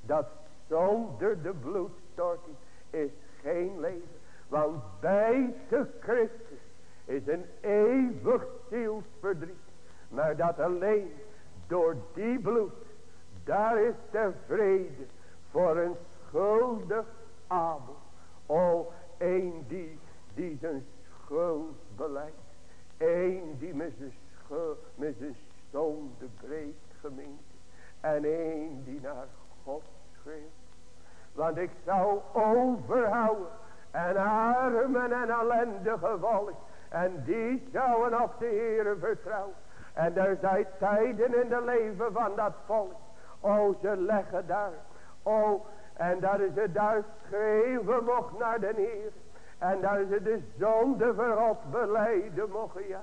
Dat zonder de bloedstorting is geen leven. Want buiten Christus is een eeuwig zielsverdriet. Maar dat alleen door die bloed, daar is de vrede voor een schuldig Abel. O, een die, die zijn schuld beleidt. Een die met zijn, schuld, met zijn zonde breekt. En een die naar God schreeuwt. Want ik zou overhouden. En armen en ellendige volk. En die zouden op de Heere vertrouwen. En er zijn tijden in de leven van dat volk. O, ze leggen daar. O, en is het daar schreeuwen mocht naar de Heer. En is het de zonde God beleiden mocht, ja.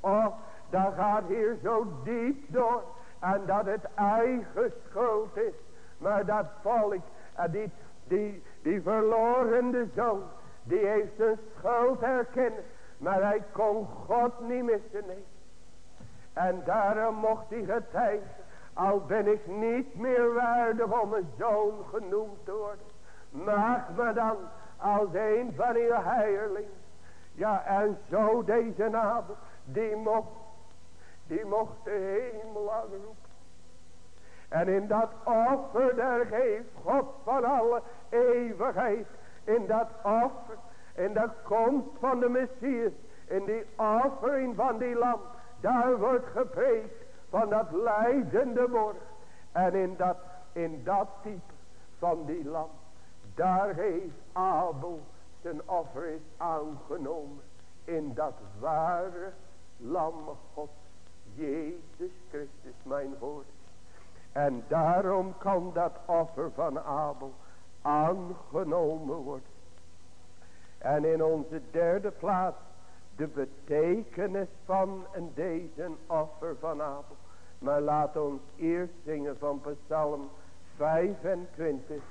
O, dat gaat hier zo diep door. En dat het eigen schuld is. Maar dat volk, en die, die, die verlorende zoon, die heeft zijn schuld herkennen. Maar hij kon God niet missen, nee. En daarom mocht hij getuigen. Al ben ik niet meer waardig om een zoon genoemd te worden. Maak me dan als een van uw heiling. Ja, en zo deze avond, die mocht, die mocht de hemel aanroepen. En in dat offer daar geeft God van alle eeuwigheid. In dat offer, in de komst van de Messias. In die offering van die lamp. Daar wordt gepreekt van dat leidende morgen. En in dat, in dat type van die lamp. Daar heeft Abel zijn offer is aangenomen. In dat ware lam God. Jezus Christus mijn woord. En daarom kan dat offer van Abel aangenomen worden. En in onze derde plaats de betekenis van een deze offer van Abel. Maar laat ons eerst zingen van Psalm 25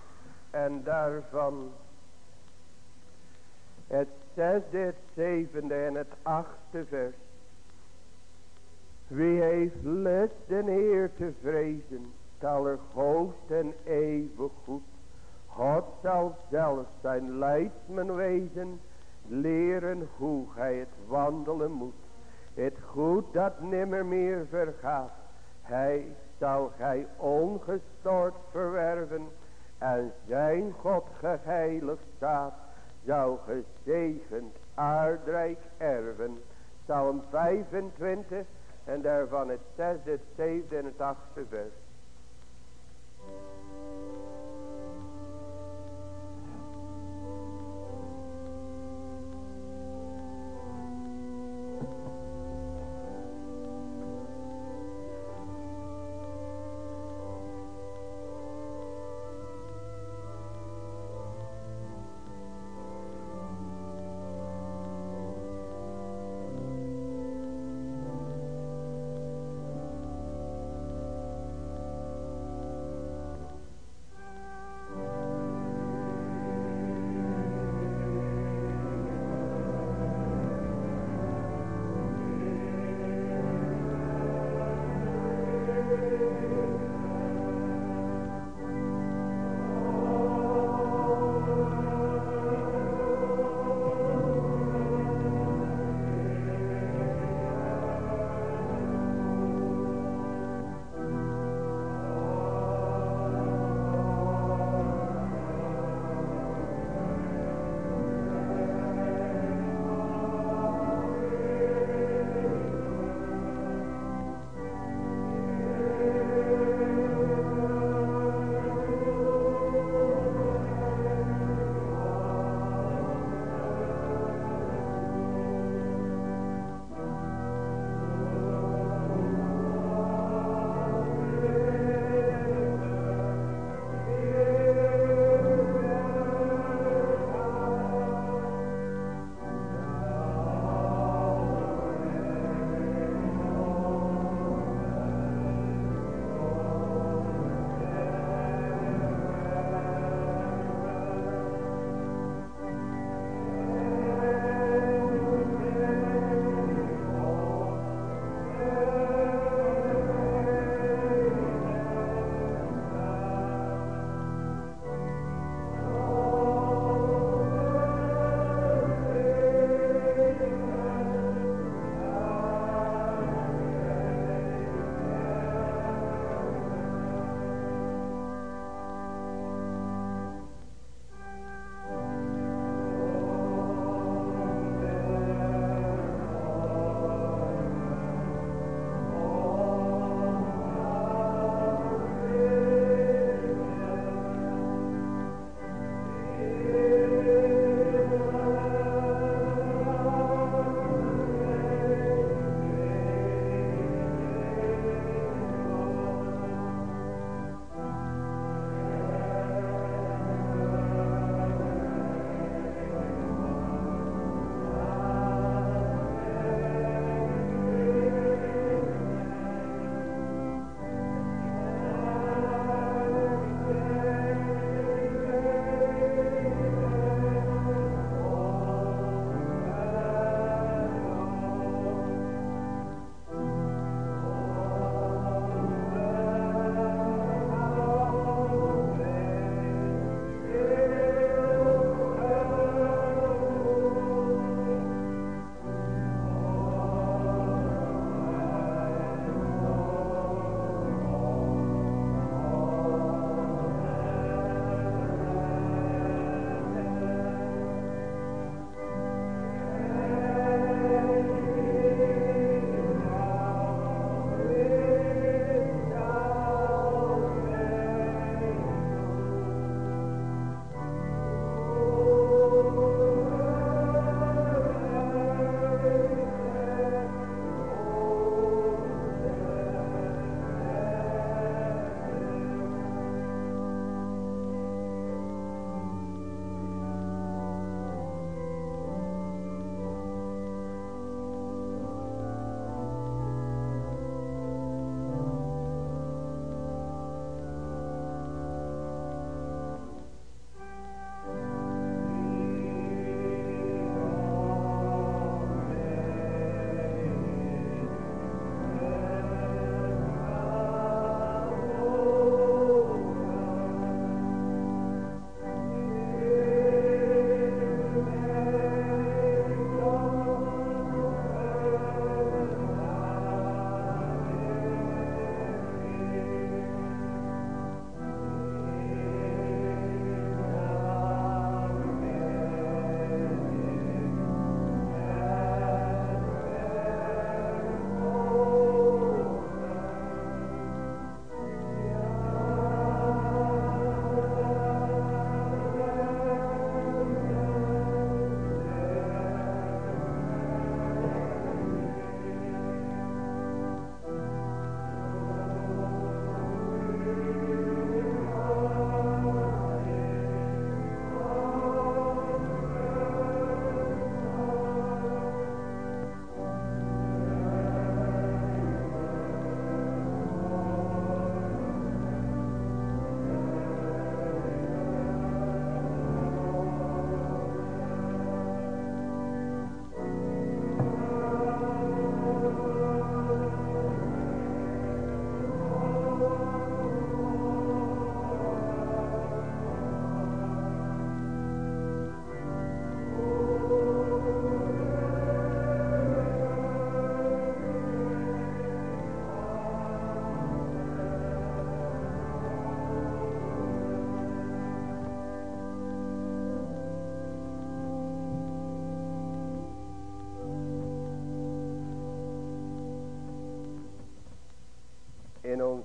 en daarvan het zesde, het zevende en het achtste vers. Wie heeft lust den Heer te vrezen, zal er hoogst en eeuwig goed. God zal zelf zijn leidsman wezen, leren hoe gij het wandelen moet. Het goed dat nimmer meer vergaat, hij zal gij ongestoord verwerven. En zijn God geheiligd staat, zou gezegend aardrijk erven. Psalm 25 en daarvan het zesde, het zevende en het achtste vers.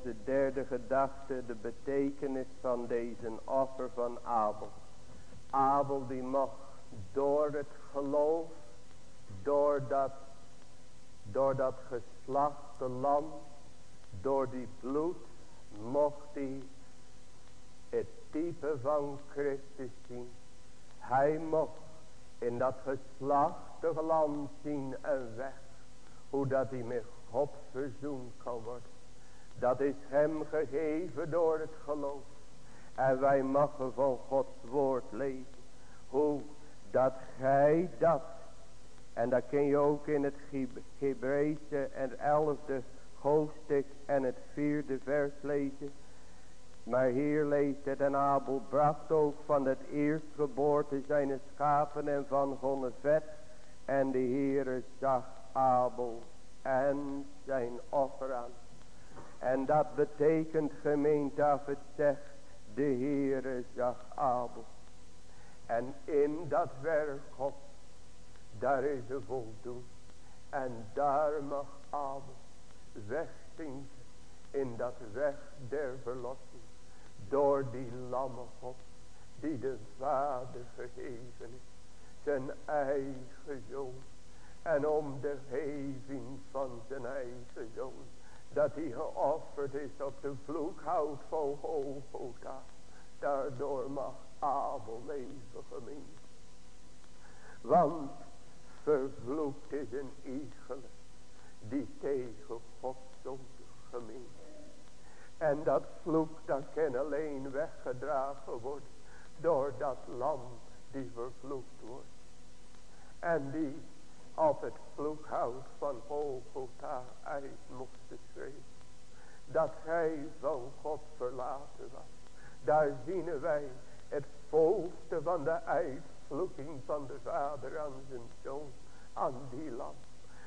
Onze derde gedachte de betekenis van deze offer van Abel. Abel die mocht door het geloof, door dat, door dat geslachte lam, door die bloed, mocht hij het type van Christus zien. Hij mocht in dat geslachtige lam zien en weg. Hoe dat hij met God verzoend kan worden. Dat is hem gegeven door het geloof. En wij mogen van Gods woord lezen. Hoe dat gij dat. En dat kun je ook in het Hebreeuwse en elfde hoofdstuk en het vierde vers lezen. Maar hier leest het en Abel bracht ook van het eerstgeboorte zijn schapen en van hun vet. En de Heere zag Abel en zijn offer aan. En dat betekent gemeente af het zegt de Heere zag Abel. En in dat werk God, daar is een voldoen. En daar mag Abel wegzinken in dat weg der verlossing. Door die lamme God, die de Vader gegeven is. Zijn eigen zoon. En om de geving van zijn eigen zoon. Dat hij geofferd is op de vloekhout van Golgotha. Daardoor mag Abel leven gemeente. Want vervloekt is een igel die tegen God zondig gemeente. En dat vloek dat kan alleen weggedragen worden door dat lam die vervloekt wordt. En die op het vloekhout van Golgotha uit moest schreeuwen. Dat hij van God verlaten was. Daar zien wij het volste van de uitvloeking van de vader aan zijn zoon. Aan die lam.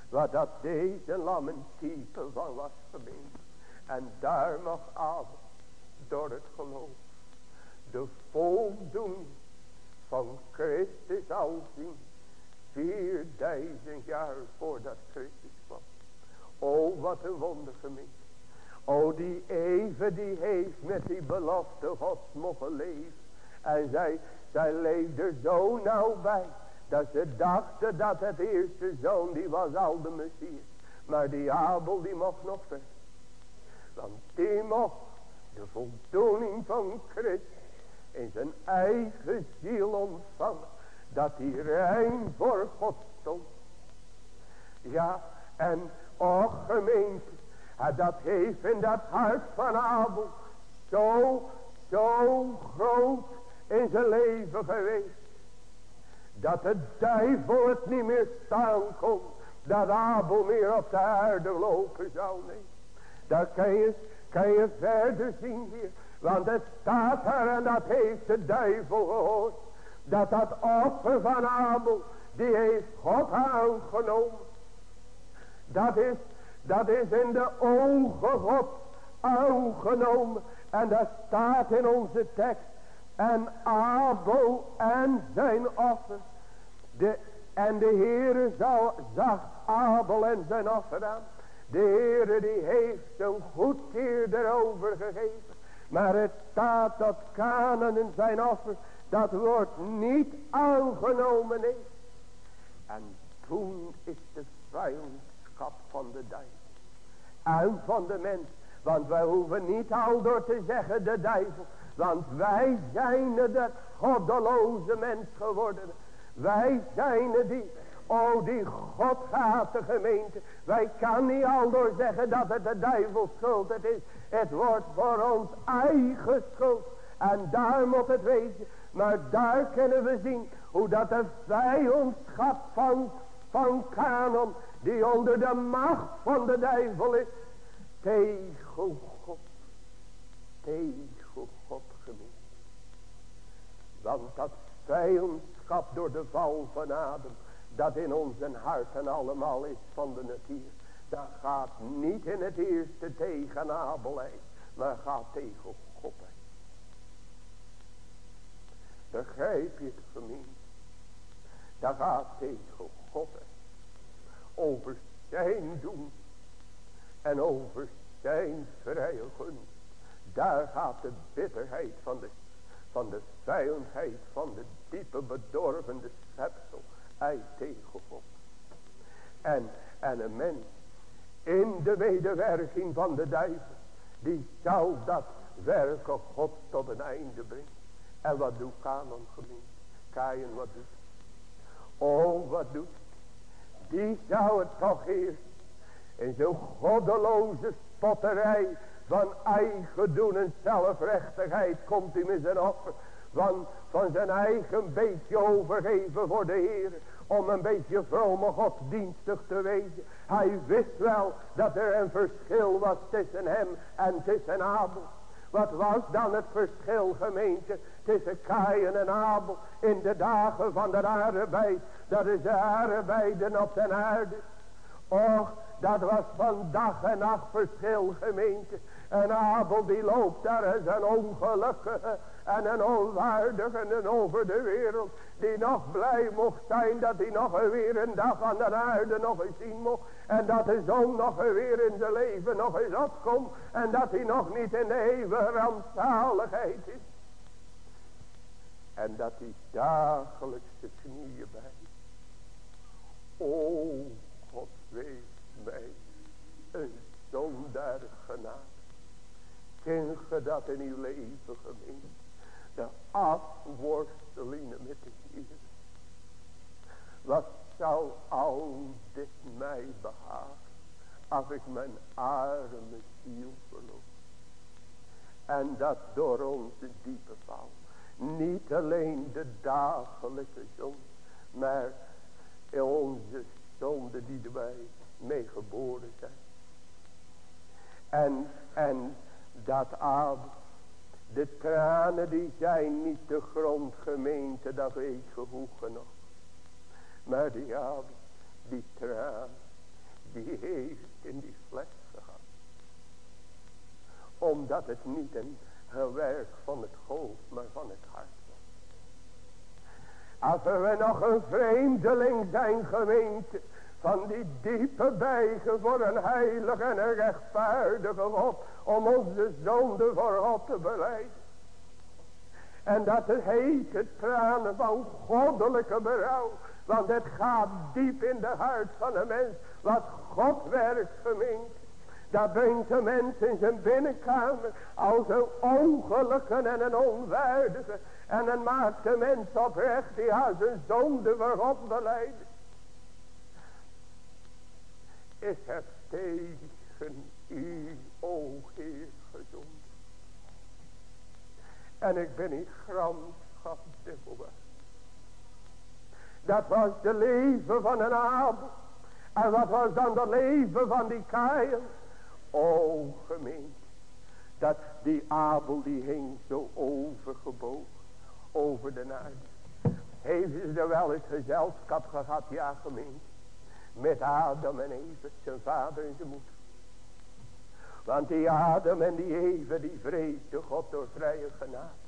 Waar dat deze lam een type van was gemeend. En daar mag Abel door het geloof. De voldoening van Christus al zien. 4000 jaar voordat Christus kwam. O wat een wonder gemeente. O die even die heeft met die belofte gods mogen leven. En zij, zij leefde zo nauw bij. Dat ze dachten dat het eerste zoon die was al de Messias. Maar die Abel die mocht nog verder. Want die mocht de voldoening van Christus in zijn eigen ziel ontvangen. Dat hij rein voor God stond. Ja, en och gemeente, dat heeft in dat hart van Abel zo, zo groot in zijn leven geweest. Dat de duivel het niet meer staan kon. Dat Abel meer op de aarde lopen zou. Nee. Dat kan je, kan je verder zien. Want het staat er en dat heeft de duivel gehoord. Dat dat offer van Abel. Die heeft God aangenomen. Dat is, dat is in de ogen God aangenomen. En dat staat in onze tekst. En Abel en zijn offer. De, en de Heere zal, zag Abel en zijn offer aan. De Heere die heeft een goed keer erover gegeven. Maar het staat dat Kanen en zijn offer. Dat wordt niet aangenomen is. En toen is de vijandschap van de duivel. En van de mens. Want wij hoeven niet al door te zeggen de duivel. Want wij zijn de goddeloze mens geworden. Wij zijn die, oh die God gaat de gemeente. Wij kan niet al door zeggen dat het de duivels schuld is. Het wordt voor ons eigen schuld. En daar moet het wezen. Maar daar kunnen we zien hoe dat de vijandschap van, van Kanon. Die onder de macht van de duivel is. Tegen God. Tegen God gemeen. Want dat vijandschap door de val van Adam. Dat in onze harten allemaal is van de natuur. Dat gaat niet in het eerste tegen Abel Maar gaat tegen God Begrijp je het gemeen? Dat gaat tegen God Over zijn doen. En over zijn vrije gunst. Daar gaat de bitterheid van de, van de vijandheid van de diepe bedorvende schepsel uit tegen God. En, en een mens in de medewerking van de duivel. Die zou dat werken God tot een einde brengen. En wat doet Kanon gemeen? Kain wat doet? Oh wat doet? Die zou het toch eerst in zo'n goddeloze spotterij van eigen doen en zelfrechtigheid komt hij met zijn offer. Van, van zijn eigen beetje overgeven voor de Heer. Om een beetje vrome godsdienstig te wezen. Hij wist wel dat er een verschil was tussen hem en tussen Abel. Wat was dan het verschil gemeente tussen Kain en Abel in de dagen van de arbeid. Dat is de arbeiden op de aarde. Och, dat was van dag en nacht verschil gemeente. En Abel die loopt daar als een ongelukkige en een onwaardige en over de wereld. Die nog blij mocht zijn dat hij nog weer een dag aan de aarde nog eens zien mocht. En dat de zon nog weer in zijn leven nog eens opkomt. En dat hij nog niet in de eeuwige rampzaligheid is. En dat hij dagelijks de knieën bij. O God wees mij een zondaar genade. Ken ge dat in uw leven gemeen? De afworstelingen met de Heer. Wat zou al dit mij behagen. Als ik mijn arme ziel verloor. En dat door onze diepe val. Niet alleen de dagelijke zon. Maar onze zonde die erbij mee geboren zijn. En, en dat Abel. De tranen die zijn niet de grondgemeente, dat weet je genoeg. Maar die Abel, die traan, die heeft in die fles gehad. Omdat het niet een werk van het hoofd, maar van het hart. Als we nog een vreemdeling zijn gemeente, van die diepe bijgen voor een heilige en een rechtvaardige God. Om onze zonde voor God te beleiden. En dat het heet het tranen van goddelijke berouw. Want het gaat diep in de hart van een mens. Wat God werkt gemeend. Dat brengt de mens in zijn binnenkamer als een ongelukke en een onwaardige. En dan maakt de mens oprecht die haar zijn zonde God beleidt. Ik heb tegen u, o Heer, gezond. En ik ben in gramschap dubbelweg. Dat was de leven van een Abel. En wat was dan het leven van die Kain? O gemeente. Dat die Abel die hing zo overgebogen. Over de aarde. Heeft ze er wel eens gezelschap gehad? Ja gemeente. Met Adam en Eve, zijn vader en zijn moeder. Want die Adam en die Eve, die vreesde God door vrije genade.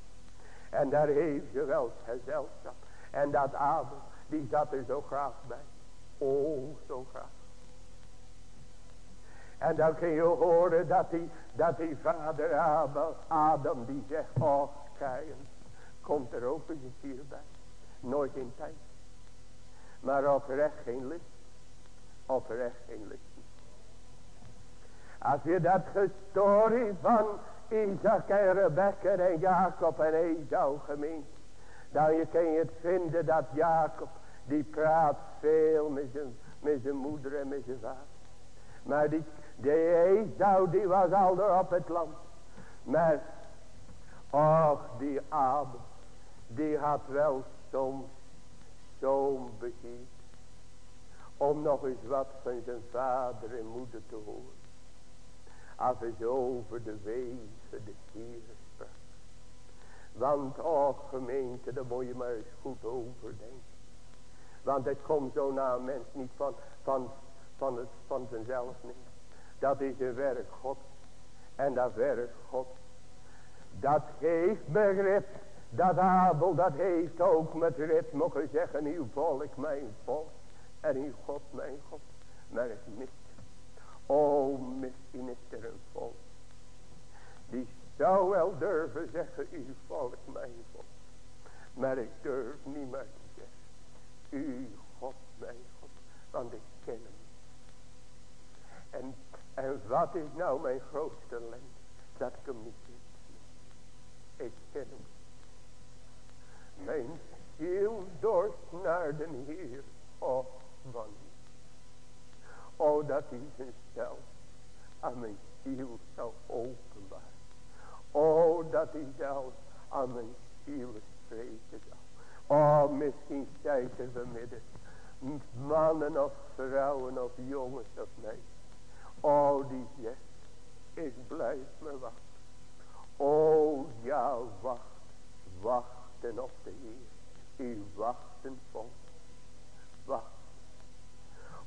En daar heeft ze wel gezelschap. En dat Adam, die zat er zo graag bij. Oh, zo graag. En dan kun je horen dat die, dat die vader Adam, Adam die zegt, oh, kijk, komt er ook eens hierbij. Nooit in tijd. Maar oprecht geen list oprecht geen licht. Als je dat gestorie van Isaac en Rebecca en Jacob en Esau gemeen. Dan je kan je het vinden dat Jacob die praat veel met zijn, met zijn moeder en met zijn vader. Maar die, die Esau die was al door op het land. Maar, och die Abel, die had wel soms zo'n begier om nog eens wat van zijn vader en moeder te horen. Als zo over de wegen de sprak. Want, oh gemeente, daar moet je maar eens goed overdenken. Want het komt zo naar een mens niet van, van, van, het, van zichzelf niet. Dat is een werk God. En dat werk God. Dat heeft begrip. Dat Abel, dat heeft ook met rit mogen zeggen. Uw volk, mijn volk. En in God, mijn God, maar het mist. Oh, misschien is er een volk. Die zou wel durven zeggen, u volk, mijn volk. Maar ik durf niet meer te zeggen, u God, mijn God. Want ik. En, wat is nou mijn grootste ellende? Dat ik hem niet. Ik ken hem. Mijn ziel dorst naar de Heer. Oh, wanneer. Oh, dat hij zichzelf aan mijn ziel zou openbaren. Oh, dat hij zelf aan mijn ziel spreken zou. Oh, misschien zijn er vanmiddag mannen of vrouwen of jongens of meisjes. Oh, die ik blijf me wachten. Oh, ja, wacht, wachten op de Heer. U wachten vol. Wacht.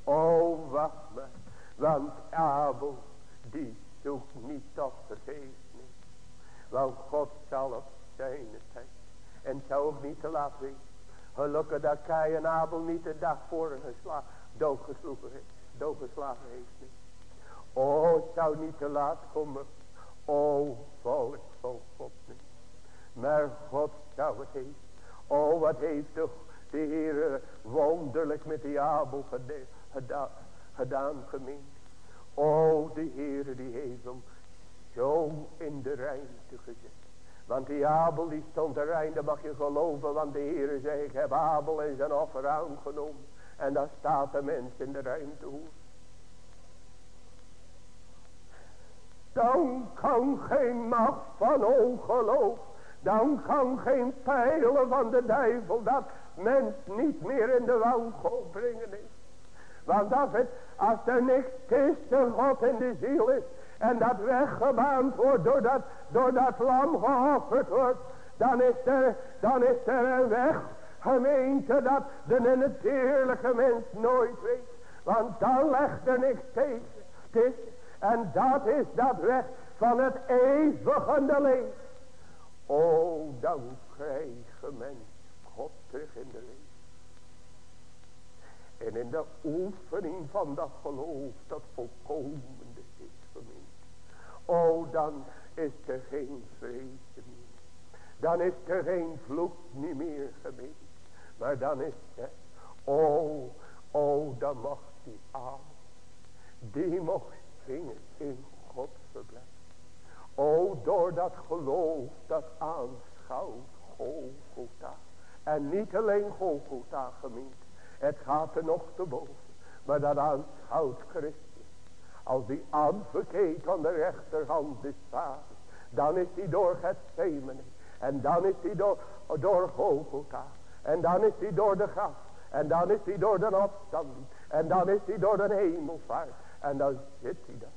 Oh, wacht maar. Want Abel, die zoekt niet tot vergeefnis. Want God zal op zijn tijd. En zou ook niet te laat zijn. Gelukkig dat Kai en Abel niet de dag voor gesla doodgeslagen heeft. Doodgeslagen heeft niet. Oh, het zou niet te laat komen. Oh, volk van God niet. Maar God zou het heeft. Oh, wat heeft toch de Heer wonderlijk met die Abel gedaan, gedaan gemeen. Oh, de Heer die heeft hem zo in de ruimte gezet. Want die Abel die stond erin, dat mag je geloven. Want de Heer zei, ik heb Abel en zijn offer aangenomen. En daar staat de mens in de ruimte hoor. Dan kan geen macht van ongeloof. Dan kan geen pijlen van de duivel dat mens niet meer in de wanhoop brengen is. Want als, het, als er niks tussen God in de ziel is. En dat weggebaand wordt doordat, door dat lam geofferd wordt. Dan is er, dan is er een weg. Gemeente dat de natuurlijke mens nooit weet. Want dan legt er niks tegen. En dat is dat weg van het eeuwige leven. O, dan krijgen mens God in de leven. En in de oefening van dat geloof, dat volkomende is gemeen. O, dan is er geen vrees meer. Dan is er geen vloek niet meer gemeen. Maar dan is er, o, o, dan mag die aan. Die mocht zingen in Gods verblijf. O, door dat geloof dat aanschouwt Golgotha. En niet alleen Golgotha gemeen. Het gaat er nog te boven. Maar dat aanschouwt Christus. Als die advocaat aan de rechterhand des vaders. Dan is hij door het Zemene. En dan is hij door, door Golgotha. En dan is hij door de graf. En dan is hij door de opstanding. En dan is hij door de hemelvaart. En dan zit hij daar.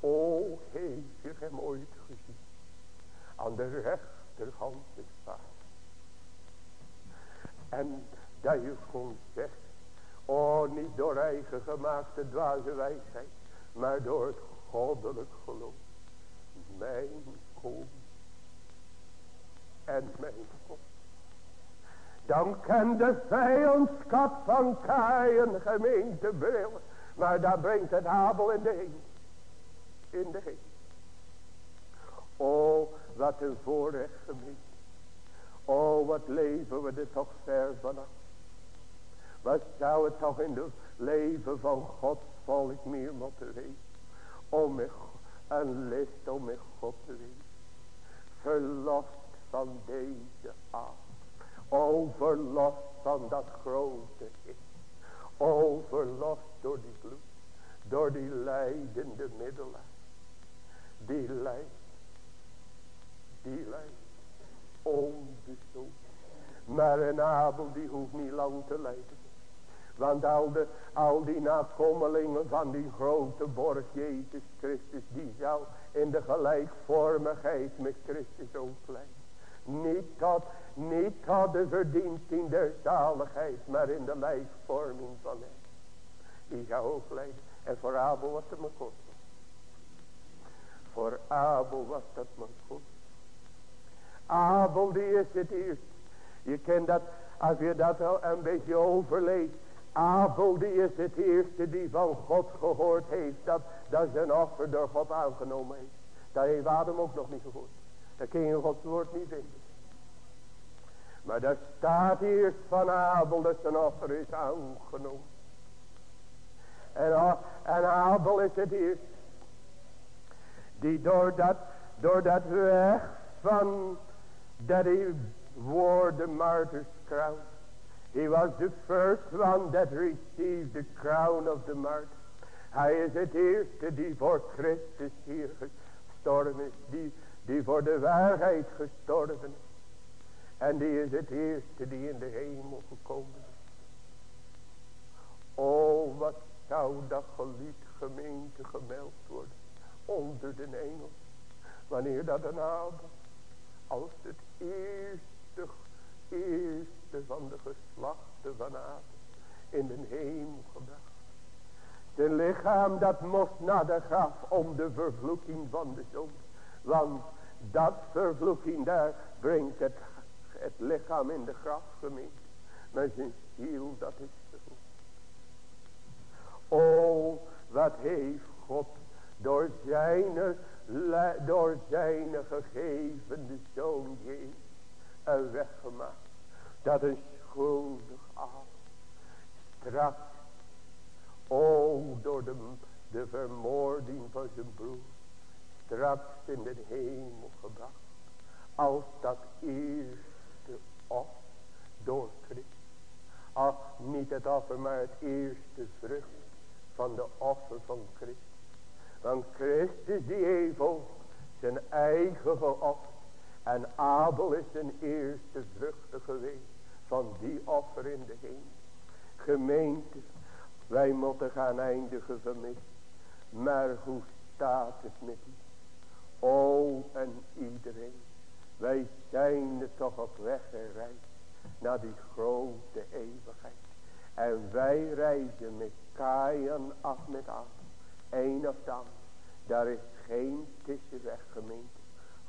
O, heeft u hem ooit gezien? Aan de rechterhand des vaders. En dat je kon zeggen. Oh, niet door eigen gemaakte dwaze wijsheid. Maar door het goddelijk geloof. Mijn kom. En mijn God. Dan kan de vijandskap van Kain gemeente brillen. Maar daar brengt het Abel in de. In de heen. Oh, wat een voorrecht gemeente. Oh, wat leven we er toch ver vanaf. Wat zou het toch in het leven van Gods volk meer moeten weten. Om met een list om met God te. Verlost van deze Overlost van dat grote ik. Overlost door die bloed. Door die leidende middelen. Die leidt. Die leidt. Onbezoek. Maar een Abel die hoeft niet lang te lijden. Want al, de, al die nakomelingen van die grote borg Jezus Christus. Die zou in de gelijkvormigheid met Christus ook lijden. Niet tot, niet tot de verdiensting der zaligheid. Maar in de lijkvorming van hem. Die zou ook lijden. En voor Abel was het maar kort. Voor Abel was dat maar goed. Abel die is het eerst. Je kent dat, als je dat al een beetje overleest. Abel die is het eerste die van God gehoord heeft. Dat, dat zijn offer door God aangenomen heeft. Dat heeft Adam ook nog niet gehoord. Dat kun je in Gods woord niet vinden. Maar daar staat eerst van Abel dat zijn offer is aangenomen. En, en Abel is het eerst. Die door dat, door dat weg van dat hij wore the martyr's crown. He was the first one that received the crown of the martyr. Hij is het eerste die voor Christus hier gestorven is. Die, die voor de waarheid gestorven is. En die is het eerste die in de hemel gekomen is. O, wat zou dat gelied gemeente gemeld worden. Onder de engel. Wanneer dat een avond. Als het eerste, eerste van de geslachten van Adam. In de hemel gebracht. Zijn lichaam dat moest naar de graf om de vervloeking van de zoon. Want dat vervloeking daar brengt het, het lichaam in de grafgemeente. Maar zijn ziel dat is vervloekt. O wat heeft God door zijn, door zijn gegevende zoon Jezus een weg. Dat een schuldig af straks O, door de, de vermoording van zijn broer. Straks in de hemel gebracht. Als dat eerste offer door Christus. Ach, niet het offer, maar het eerste vrucht van de offer van Christus. Want Christus die heeft zijn eigen geofferd. En Abel is zijn eerste vruchten geweest van die offer in de hemel. Gemeente, wij moeten gaan eindigen vermist. Maar hoe staat het met u? O en iedereen. Wij zijn toch op weg gereisd. Naar die grote eeuwigheid. En wij reizen met Kajan af met af. Een of dan. Daar is geen tussenweg gemeente.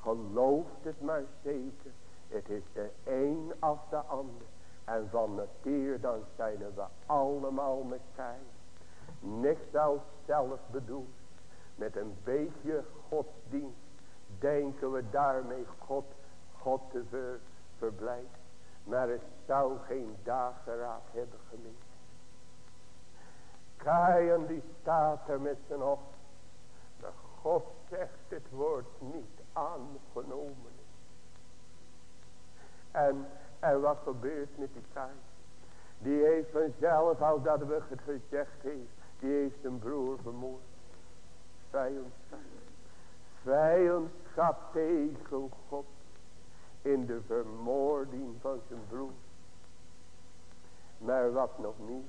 Gelooft het maar zeker. Het is de een af de ander. En van natuur dan zijn we allemaal met elkaar. Niks als zelf bedoeld. Met een beetje godsdienst denken we daarmee God, God te ver, verblijden. Maar het zou geen dageraad hebben gemist. Kain die staat er met zijn hoofd. Maar God zegt het woord niet aangenomen. En en wat gebeurt met die kaart? Die heeft vanzelf, al dat we het gezegd heeft, die heeft zijn broer vermoord. Vijandschap. Vijandschap tegen God. In de vermoording van zijn broer. Maar wat nog niet.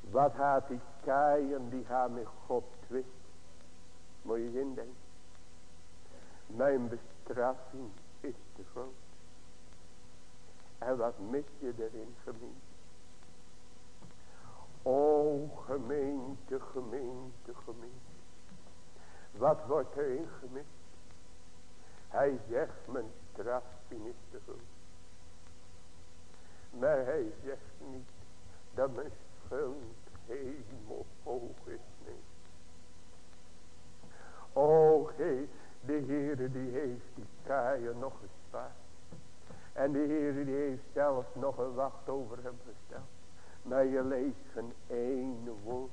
Wat had die kaaien die gaan met God twisten. Moet je indenken. Mijn bestraffing is te groot. En wat mis je erin gemeente? O gemeente, gemeente, gemeente. Wat wordt erin gemist? Hij zegt mijn strafing is te groot. Maar hij zegt niet dat mijn schuld helemaal hoog is. Nee. O, he, de Heere die heeft die kaaien nog gespaard. En de Heer die heeft zelf nog een wacht over hem gesteld. Maar je leest geen ene woord.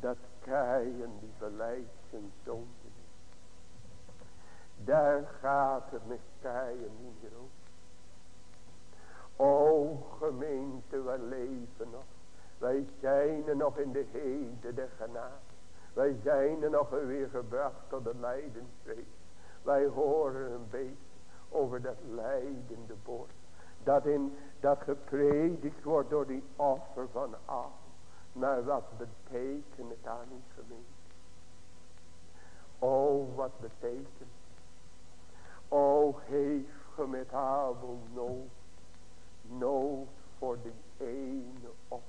Dat keien die beleidt zijn zonde. Daar gaat het met keien meer over. O gemeente, wij leven nog. Wij zijn er nog in de heden der genade. Wij zijn er nog weer gebracht tot de lijdenswees. Wij horen een beetje over dat leidende bord. Dat, in, dat gepredikt wordt door die offer van af. Maar wat betekent het aan die gemeente? Oh, wat betekent O, heeft ge met Abel nood. Nood voor die ene offer.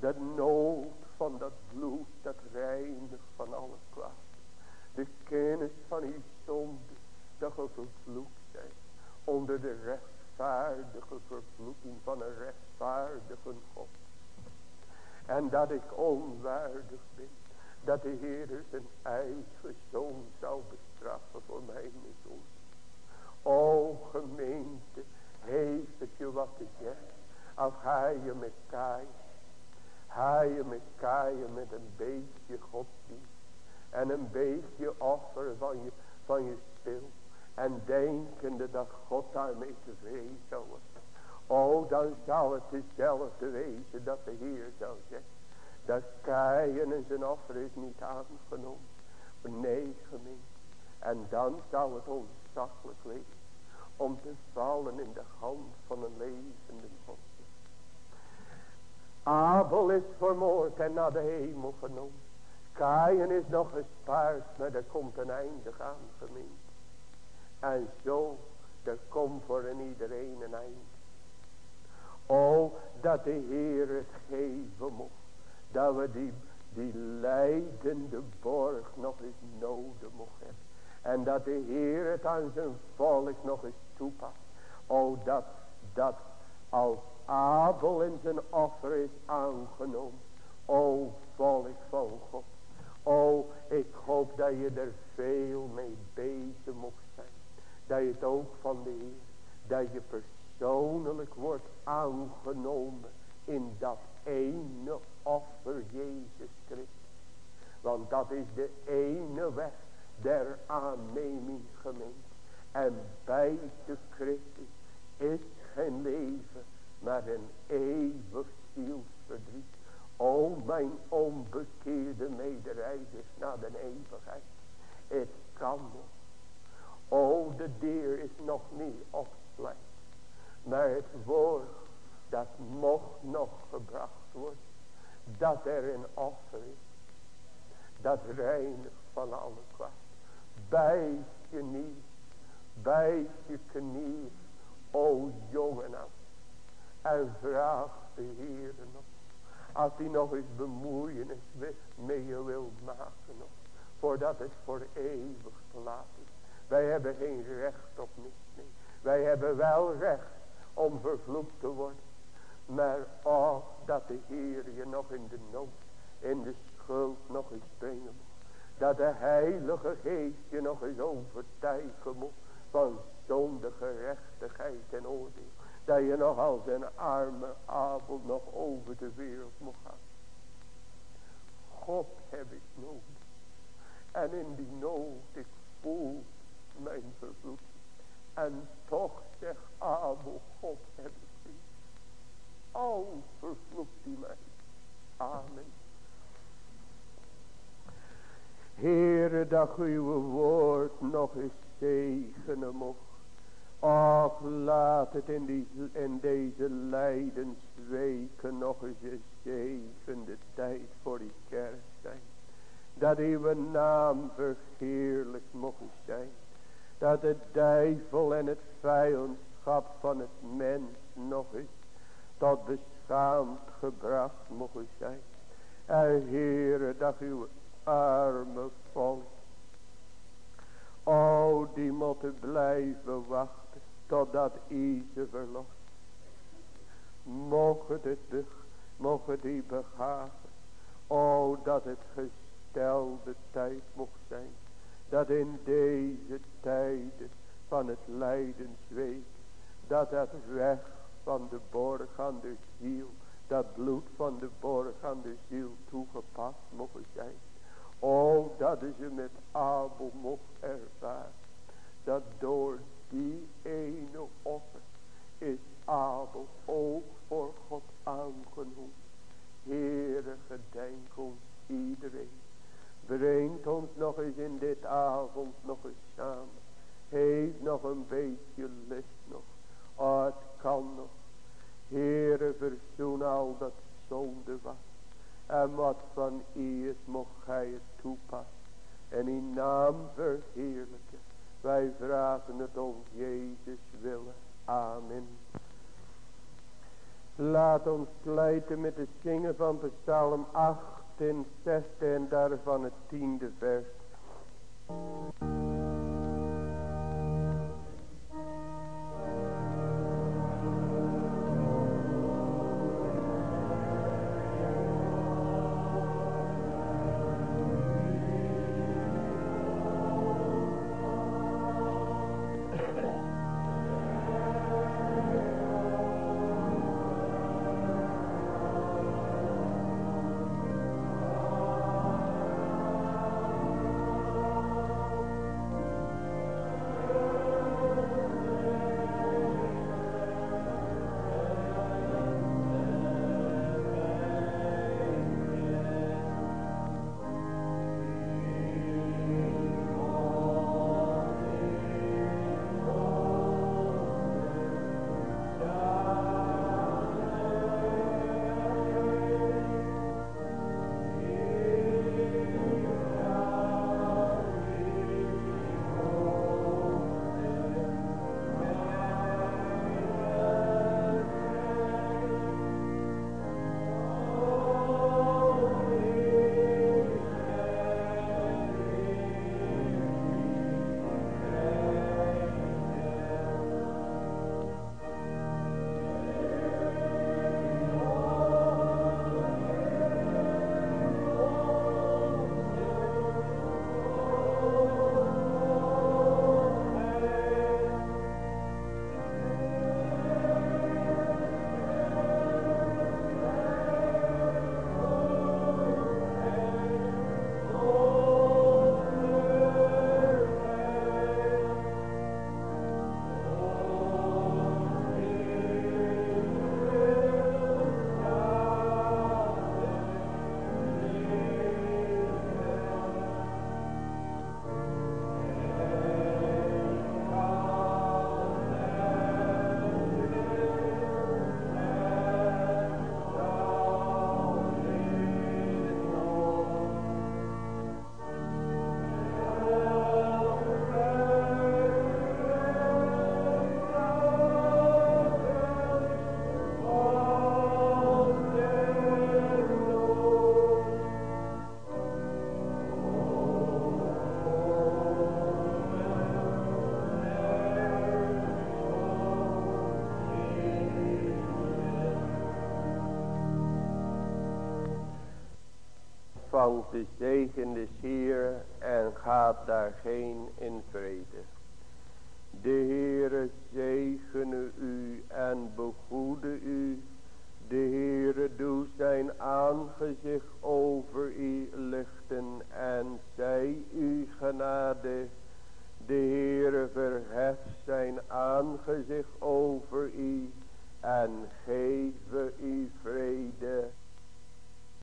De nood van dat bloed dat reinigt van alle kwaad. De kennis van uw zonde dat ge vervloekt zijn. Onder de rechtvaardige vervloeking van een rechtvaardige ik onwaardig ben. Dat de Heer zijn eigen zoon zou bestraffen voor mijn zoon. O gemeente, heeft het je wat te zeggen? Of ga je met kaaien? Ga je met kaaien met een beetje godsdienst. En een beetje offer van je, van je. En denkende dat God daarmee tevreden zou worden. O, dan zou het dezelfde wezen dat de Heer zou zeggen. Dat Kain en zijn offer is niet aangenomen. Nee, gemeen. En dan zou het ontzaglijk wezen. Om te vallen in de hand van een levende God. Abel is vermoord en naar de hemel genomen. Kain is nog gespaard, maar er komt een einde aan gemeen. En zo, er komt voor een iedereen een einde. O, dat de Heer het geven mocht. Dat we die, die leidende borg nog eens nodig mocht hebben. En dat de Heer het aan zijn volk nog eens toepast. O, dat, dat als Abel in zijn offer is aangenomen. O, volk van God. O, ik hoop dat je er veel mee bezig mocht zijn. Dat je het ook van de Heer. Dat je persoonlijk wordt aangenomen in dat ene offer Jezus Christus. Want dat is de ene weg der aanneming gemeend. En bij de Christus is geen leven, maar een eeuwig zielsverdriet. O mijn onbekeerde medereizers naar de eeuwigheid. Het kan nog. O de deur is nog niet opgeleid. Maar het woord dat mocht nog gebracht worden. Dat er een offer is. Dat reinigt van alle kwaad. Bijt je niet. Bijt je knie. O jongen. En vraag de Heer nog. Als hij nog eens bemoeienis mee je wil maken nog. Voordat het voor eeuwig te laat is. Wij hebben geen recht op niets. Nee. Wij hebben wel recht om vervloekt te worden. Maar oh, dat de Heer je nog in de nood, in de schuld nog eens brengen. Dat de Heilige Geest je nog eens overtuigen moet van zonde, gerechtigheid en oordeel. Dat je nog als een arme Abel nog over de wereld moet gaan. God heb ik nodig. En in die nood, ik voel mijn vervloeking. En toch zegt Abel, God heb ik lief. Al vervloekt hij mij. Amen. Heere, dat uw woord nog eens zegenen mocht. Ach, laat het in, die, in deze lijdensweken nog eens een zegende tijd voor die kerk zijn. Dat uw naam verheerlijk mocht zijn. Dat de duivel en het vijandschap van het mens nog eens tot beschaamd gebracht mogen zijn. En Heere, dat uw arme volk, o die moeten blijven wachten totdat u ze verlost. Het, mocht het u begaven, o dat het gestelde tijd mocht zijn dat in deze tijden van het lijdensweek, dat het weg van de borg aan de ziel, dat bloed van de borg aan de ziel toegepast mogen zijn. O, dat is je met Abel mocht ervaren, dat door die ene offer is Abel ook voor God aangenomen. Heere, gedenk ons iedereen Brengt ons nog eens in dit avond nog eens samen. Heeft nog een beetje lust nog. Oh, het kan nog. Heere, verzoen al dat zonde was. En wat van u mocht gij het toepassen. En in naam verheerlijken. Wij vragen het om Jezus willen. Amen. Laat ons pleiten met het zingen van psalm 8 ten zesde en daarvan het tiende vers. Ontvangt de zegen des Heer en gaat daarheen